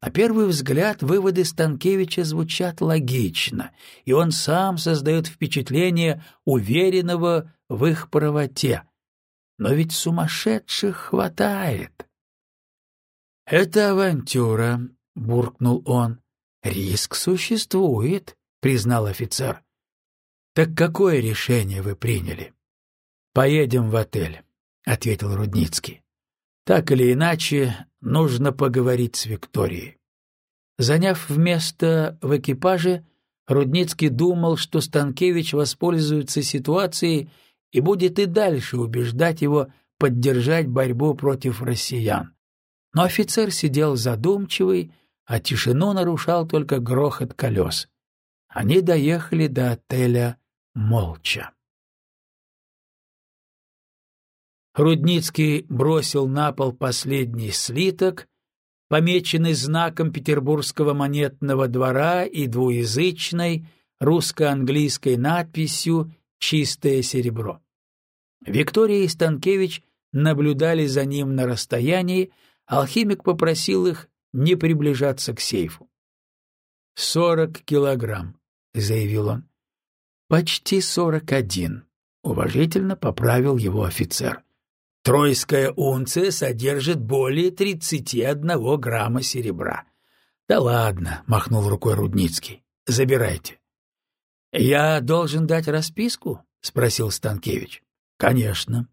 На первый взгляд выводы Станкевича звучат логично, и он сам создает впечатление уверенного в их правоте. Но ведь сумасшедших хватает. «Это авантюра», — буркнул он. «Риск существует», — признал офицер. «Так какое решение вы приняли?» «Поедем в отель», — ответил Рудницкий. «Так или иначе, нужно поговорить с Викторией. Заняв место в экипаже, Рудницкий думал, что Станкевич воспользуется ситуацией и будет и дальше убеждать его поддержать борьбу против россиян. Но офицер сидел задумчивый, а тишину нарушал только грохот колес. Они доехали до отеля молча. Рудницкий бросил на пол последний слиток, помеченный знаком Петербургского монетного двора и двуязычной русско-английской надписью «Чистое серебро». Виктория и Станкевич наблюдали за ним на расстоянии, алхимик попросил их не приближаться к сейфу. «Сорок килограмм», — заявил он. «Почти сорок один», — уважительно поправил его офицер. Тройская унция содержит более тридцати одного грамма серебра. — Да ладно, — махнул рукой Рудницкий. — Забирайте. — Я должен дать расписку? — спросил Станкевич. — Конечно.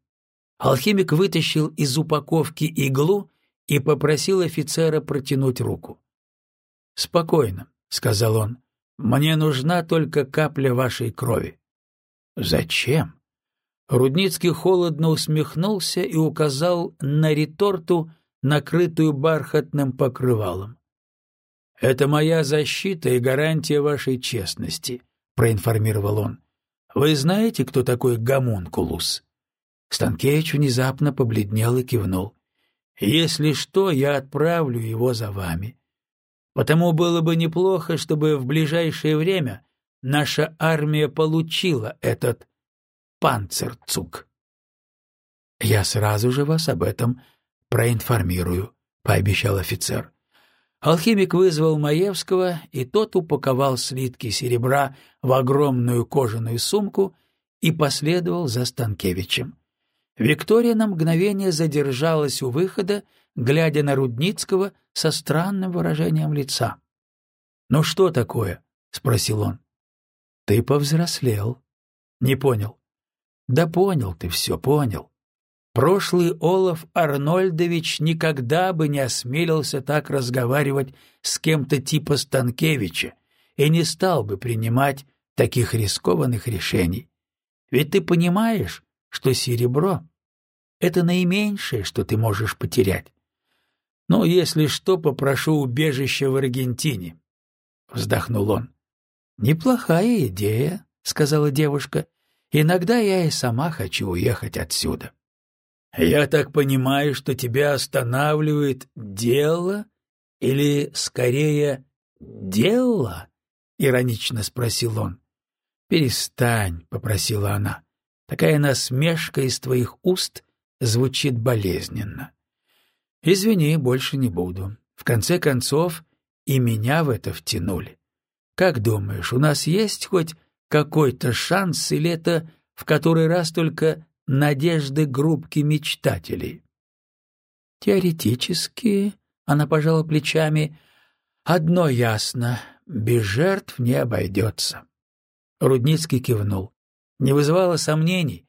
Алхимик вытащил из упаковки иглу и попросил офицера протянуть руку. — Спокойно, — сказал он. — Мне нужна только капля вашей крови. — Зачем? Рудницкий холодно усмехнулся и указал на реторту, накрытую бархатным покрывалом. — Это моя защита и гарантия вашей честности, — проинформировал он. — Вы знаете, кто такой гомункулус? Станкевич внезапно побледнел и кивнул. — Если что, я отправлю его за вами. Потому было бы неплохо, чтобы в ближайшее время наша армия получила этот панцерцуг. «Я сразу же вас об этом проинформирую», — пообещал офицер. Алхимик вызвал Маевского, и тот упаковал слитки серебра в огромную кожаную сумку и последовал за Станкевичем. Виктория на мгновение задержалась у выхода, глядя на Рудницкого со странным выражением лица. — Ну что такое? — спросил он. — Ты повзрослел. — Не понял. Да понял ты все, понял. Прошлый Олаф Арнольдович никогда бы не осмелился так разговаривать с кем-то типа Станкевича и не стал бы принимать таких рискованных решений. Ведь ты понимаешь, что серебро — это наименьшее, что ты можешь потерять. Ну, если что, попрошу убежище в Аргентине. Вздохнул он. — Неплохая идея, — сказала девушка. Иногда я и сама хочу уехать отсюда. Я так понимаю, что тебя останавливает дело или, скорее, «Дело?» — иронично спросил он. «Перестань», — попросила она. «Такая насмешка из твоих уст звучит болезненно». «Извини, больше не буду. В конце концов, и меня в это втянули. Как думаешь, у нас есть хоть какой-то шанс, или это в который раз только надежды группки мечтателей?» «Теоретически», — она пожала плечами, — «одно ясно — без жертв не обойдется». Рудницкий кивнул. Не вызывало сомнений.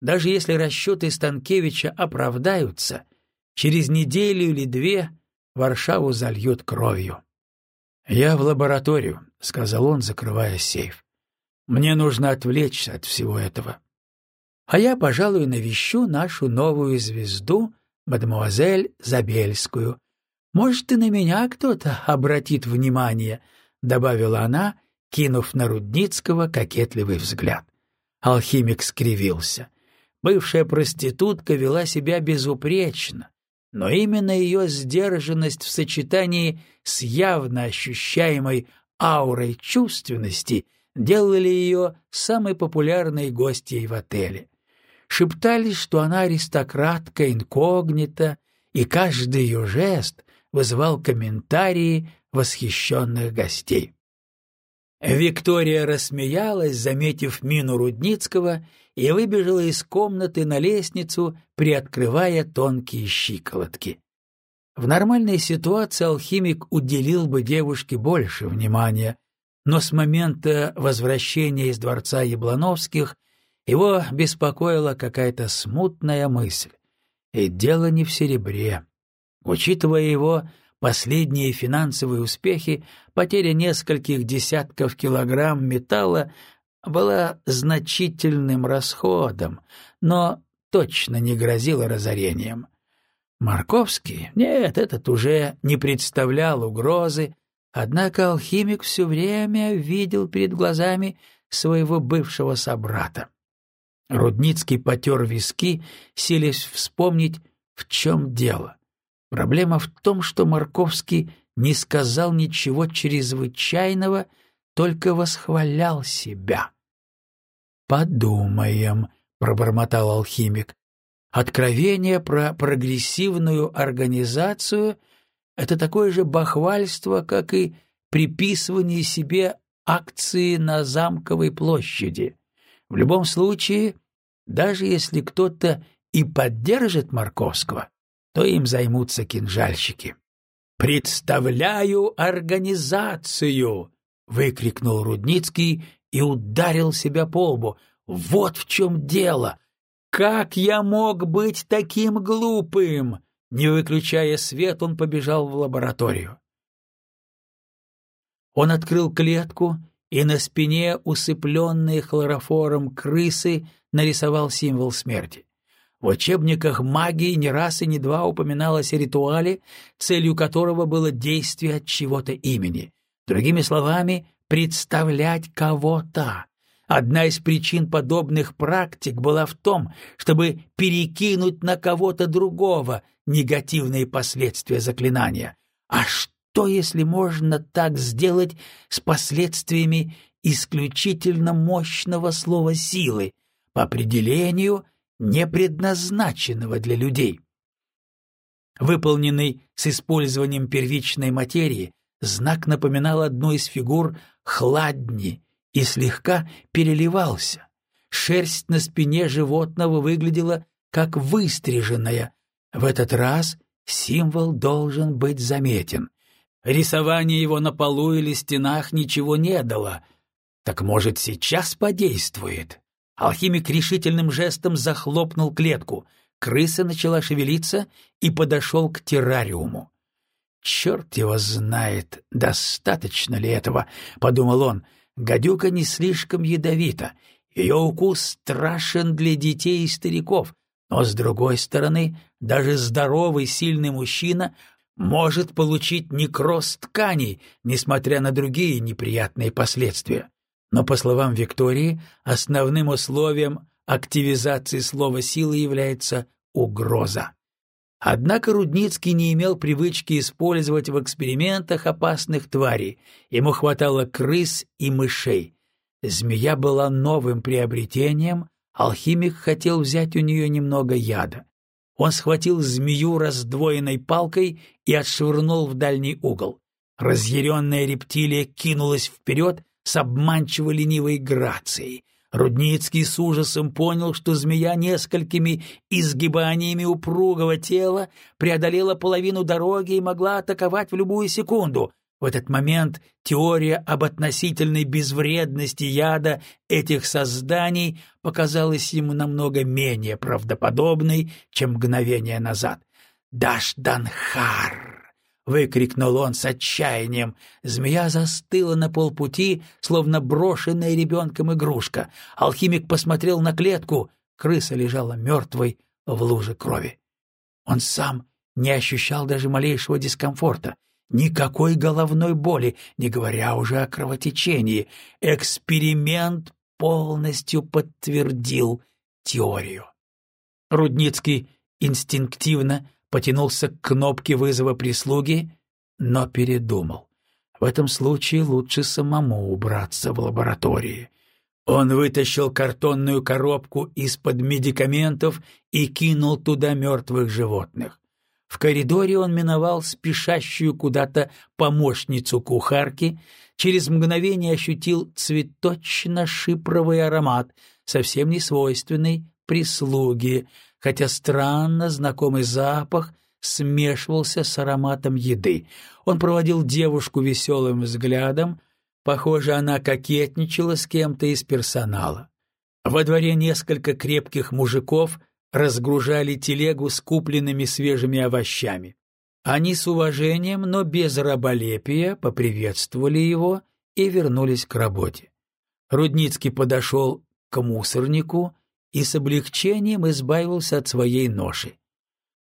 Даже если расчеты Станкевича оправдаются, через неделю или две Варшаву зальют кровью. «Я в лабораторию», — сказал он, закрывая сейф. «Мне нужно отвлечься от всего этого». «А я, пожалуй, навещу нашу новую звезду, мадемуазель Забельскую. Может, и на меня кто-то обратит внимание», — добавила она, кинув на Рудницкого кокетливый взгляд. Алхимик скривился. Бывшая проститутка вела себя безупречно, но именно ее сдержанность в сочетании с явно ощущаемой аурой чувственности делали ее самой популярной гостьей в отеле. Шептались, что она аристократка инкогнита, и каждый ее жест вызывал комментарии восхищенных гостей. Виктория рассмеялась, заметив мину Рудницкого, и выбежала из комнаты на лестницу, приоткрывая тонкие щиколотки. В нормальной ситуации алхимик уделил бы девушке больше внимания, но с момента возвращения из дворца Яблановских его беспокоила какая-то смутная мысль. И дело не в серебре. Учитывая его последние финансовые успехи, потеря нескольких десятков килограмм металла была значительным расходом, но точно не грозила разорением. Марковский, нет, этот уже не представлял угрозы, однако алхимик все время видел перед глазами своего бывшего собрата. Рудницкий потер виски, силясь вспомнить, в чем дело. Проблема в том, что Марковский не сказал ничего чрезвычайного, только восхвалял себя. «Подумаем», — пробормотал алхимик. «Откровение про прогрессивную организацию — это такое же бахвальство, как и приписывание себе акции на Замковой площади. В любом случае, даже если кто-то и поддержит Марковского, то им займутся кинжальщики. «Представляю организацию!» — выкрикнул Рудницкий и ударил себя по лбу. «Вот в чем дело! Как я мог быть таким глупым?» Не выключая свет, он побежал в лабораторию. Он открыл клетку и на спине, усыпленные хлорофором крысы, нарисовал символ смерти. В учебниках магии не раз и не два упоминалось о ритуале, целью которого было действие от чего-то имени. Другими словами, представлять кого-то. Одна из причин подобных практик была в том, чтобы перекинуть на кого-то другого негативные последствия заклинания. А что, если можно так сделать с последствиями исключительно мощного слова силы, по определению не предназначенного для людей. Выполненный с использованием первичной материи, знак напоминал одну из фигур хладни и слегка переливался. Шерсть на спине животного выглядела как выстриженная. В этот раз символ должен быть заметен. Рисование его на полу или стенах ничего не дало. Так, может, сейчас подействует? Алхимик решительным жестом захлопнул клетку. Крыса начала шевелиться и подошел к террариуму. «Черт его знает, достаточно ли этого», — подумал он. «Гадюка не слишком ядовита. Ее укус страшен для детей и стариков. Но, с другой стороны, даже здоровый, сильный мужчина может получить некроз тканей, несмотря на другие неприятные последствия. Но, по словам Виктории, основным условием активизации слова «сила» является угроза. Однако Рудницкий не имел привычки использовать в экспериментах опасных тварей. Ему хватало крыс и мышей. Змея была новым приобретением, алхимик хотел взять у нее немного яда. Он схватил змею раздвоенной палкой и отшвырнул в дальний угол. Разъяренная рептилия кинулась вперед с обманчиво ленивой грацией. Рудницкий с ужасом понял, что змея несколькими изгибаниями упругого тела преодолела половину дороги и могла атаковать в любую секунду. В этот момент теория об относительной безвредности яда этих созданий показалась ему намного менее правдоподобной, чем мгновение назад. «Дашданхар!» — выкрикнул он с отчаянием. Змея застыла на полпути, словно брошенная ребенком игрушка. Алхимик посмотрел на клетку. Крыса лежала мертвой в луже крови. Он сам не ощущал даже малейшего дискомфорта. Никакой головной боли, не говоря уже о кровотечении. Эксперимент полностью подтвердил теорию. Рудницкий инстинктивно потянулся к кнопке вызова прислуги, но передумал. В этом случае лучше самому убраться в лаборатории. Он вытащил картонную коробку из-под медикаментов и кинул туда мертвых животных. В коридоре он миновал спешащую куда-то помощницу кухарки, через мгновение ощутил цветочно-шипровый аромат, совсем не свойственный прислуге, хотя странно знакомый запах смешивался с ароматом еды. Он проводил девушку веселым взглядом, похоже, она кокетничала с кем-то из персонала. Во дворе несколько крепких мужиков разгружали телегу с купленными свежими овощами. Они с уважением, но без раболепия поприветствовали его и вернулись к работе. Рудницкий подошел к мусорнику и с облегчением избавился от своей ноши.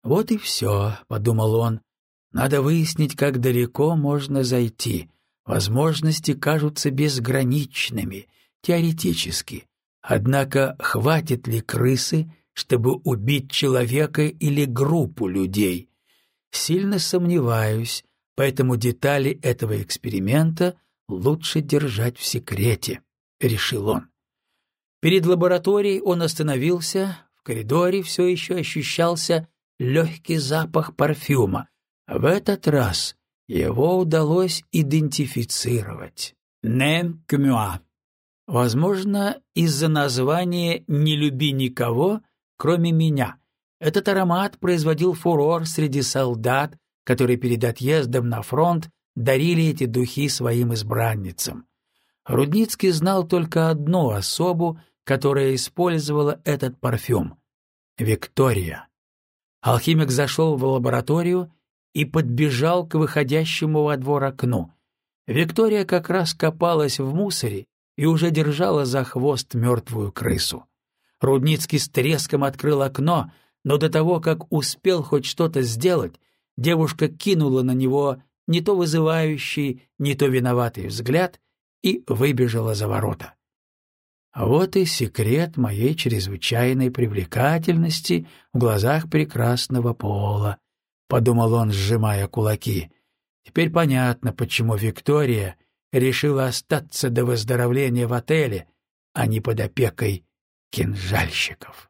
«Вот и все», — подумал он, — «надо выяснить, как далеко можно зайти. Возможности кажутся безграничными, теоретически. Однако хватит ли крысы, чтобы убить человека или группу людей? Сильно сомневаюсь, поэтому детали этого эксперимента лучше держать в секрете», — решил он. Перед лабораторией он остановился, в коридоре все еще ощущался легкий запах парфюма. В этот раз его удалось идентифицировать. «Нем кмюа». Возможно, из-за названия «Не люби никого, кроме меня». Этот аромат производил фурор среди солдат, которые перед отъездом на фронт дарили эти духи своим избранницам. Рудницкий знал только одну особу, которая использовала этот парфюм — Виктория. Алхимик зашел в лабораторию и подбежал к выходящему во двор окну. Виктория как раз копалась в мусоре и уже держала за хвост мертвую крысу. Рудницкий с треском открыл окно, но до того, как успел хоть что-то сделать, девушка кинула на него не то вызывающий, не то виноватый взгляд и выбежала за ворота. Вот и секрет моей чрезвычайной привлекательности в глазах прекрасного пола, — подумал он, сжимая кулаки. Теперь понятно, почему Виктория решила остаться до выздоровления в отеле, а не под опекой кинжальщиков.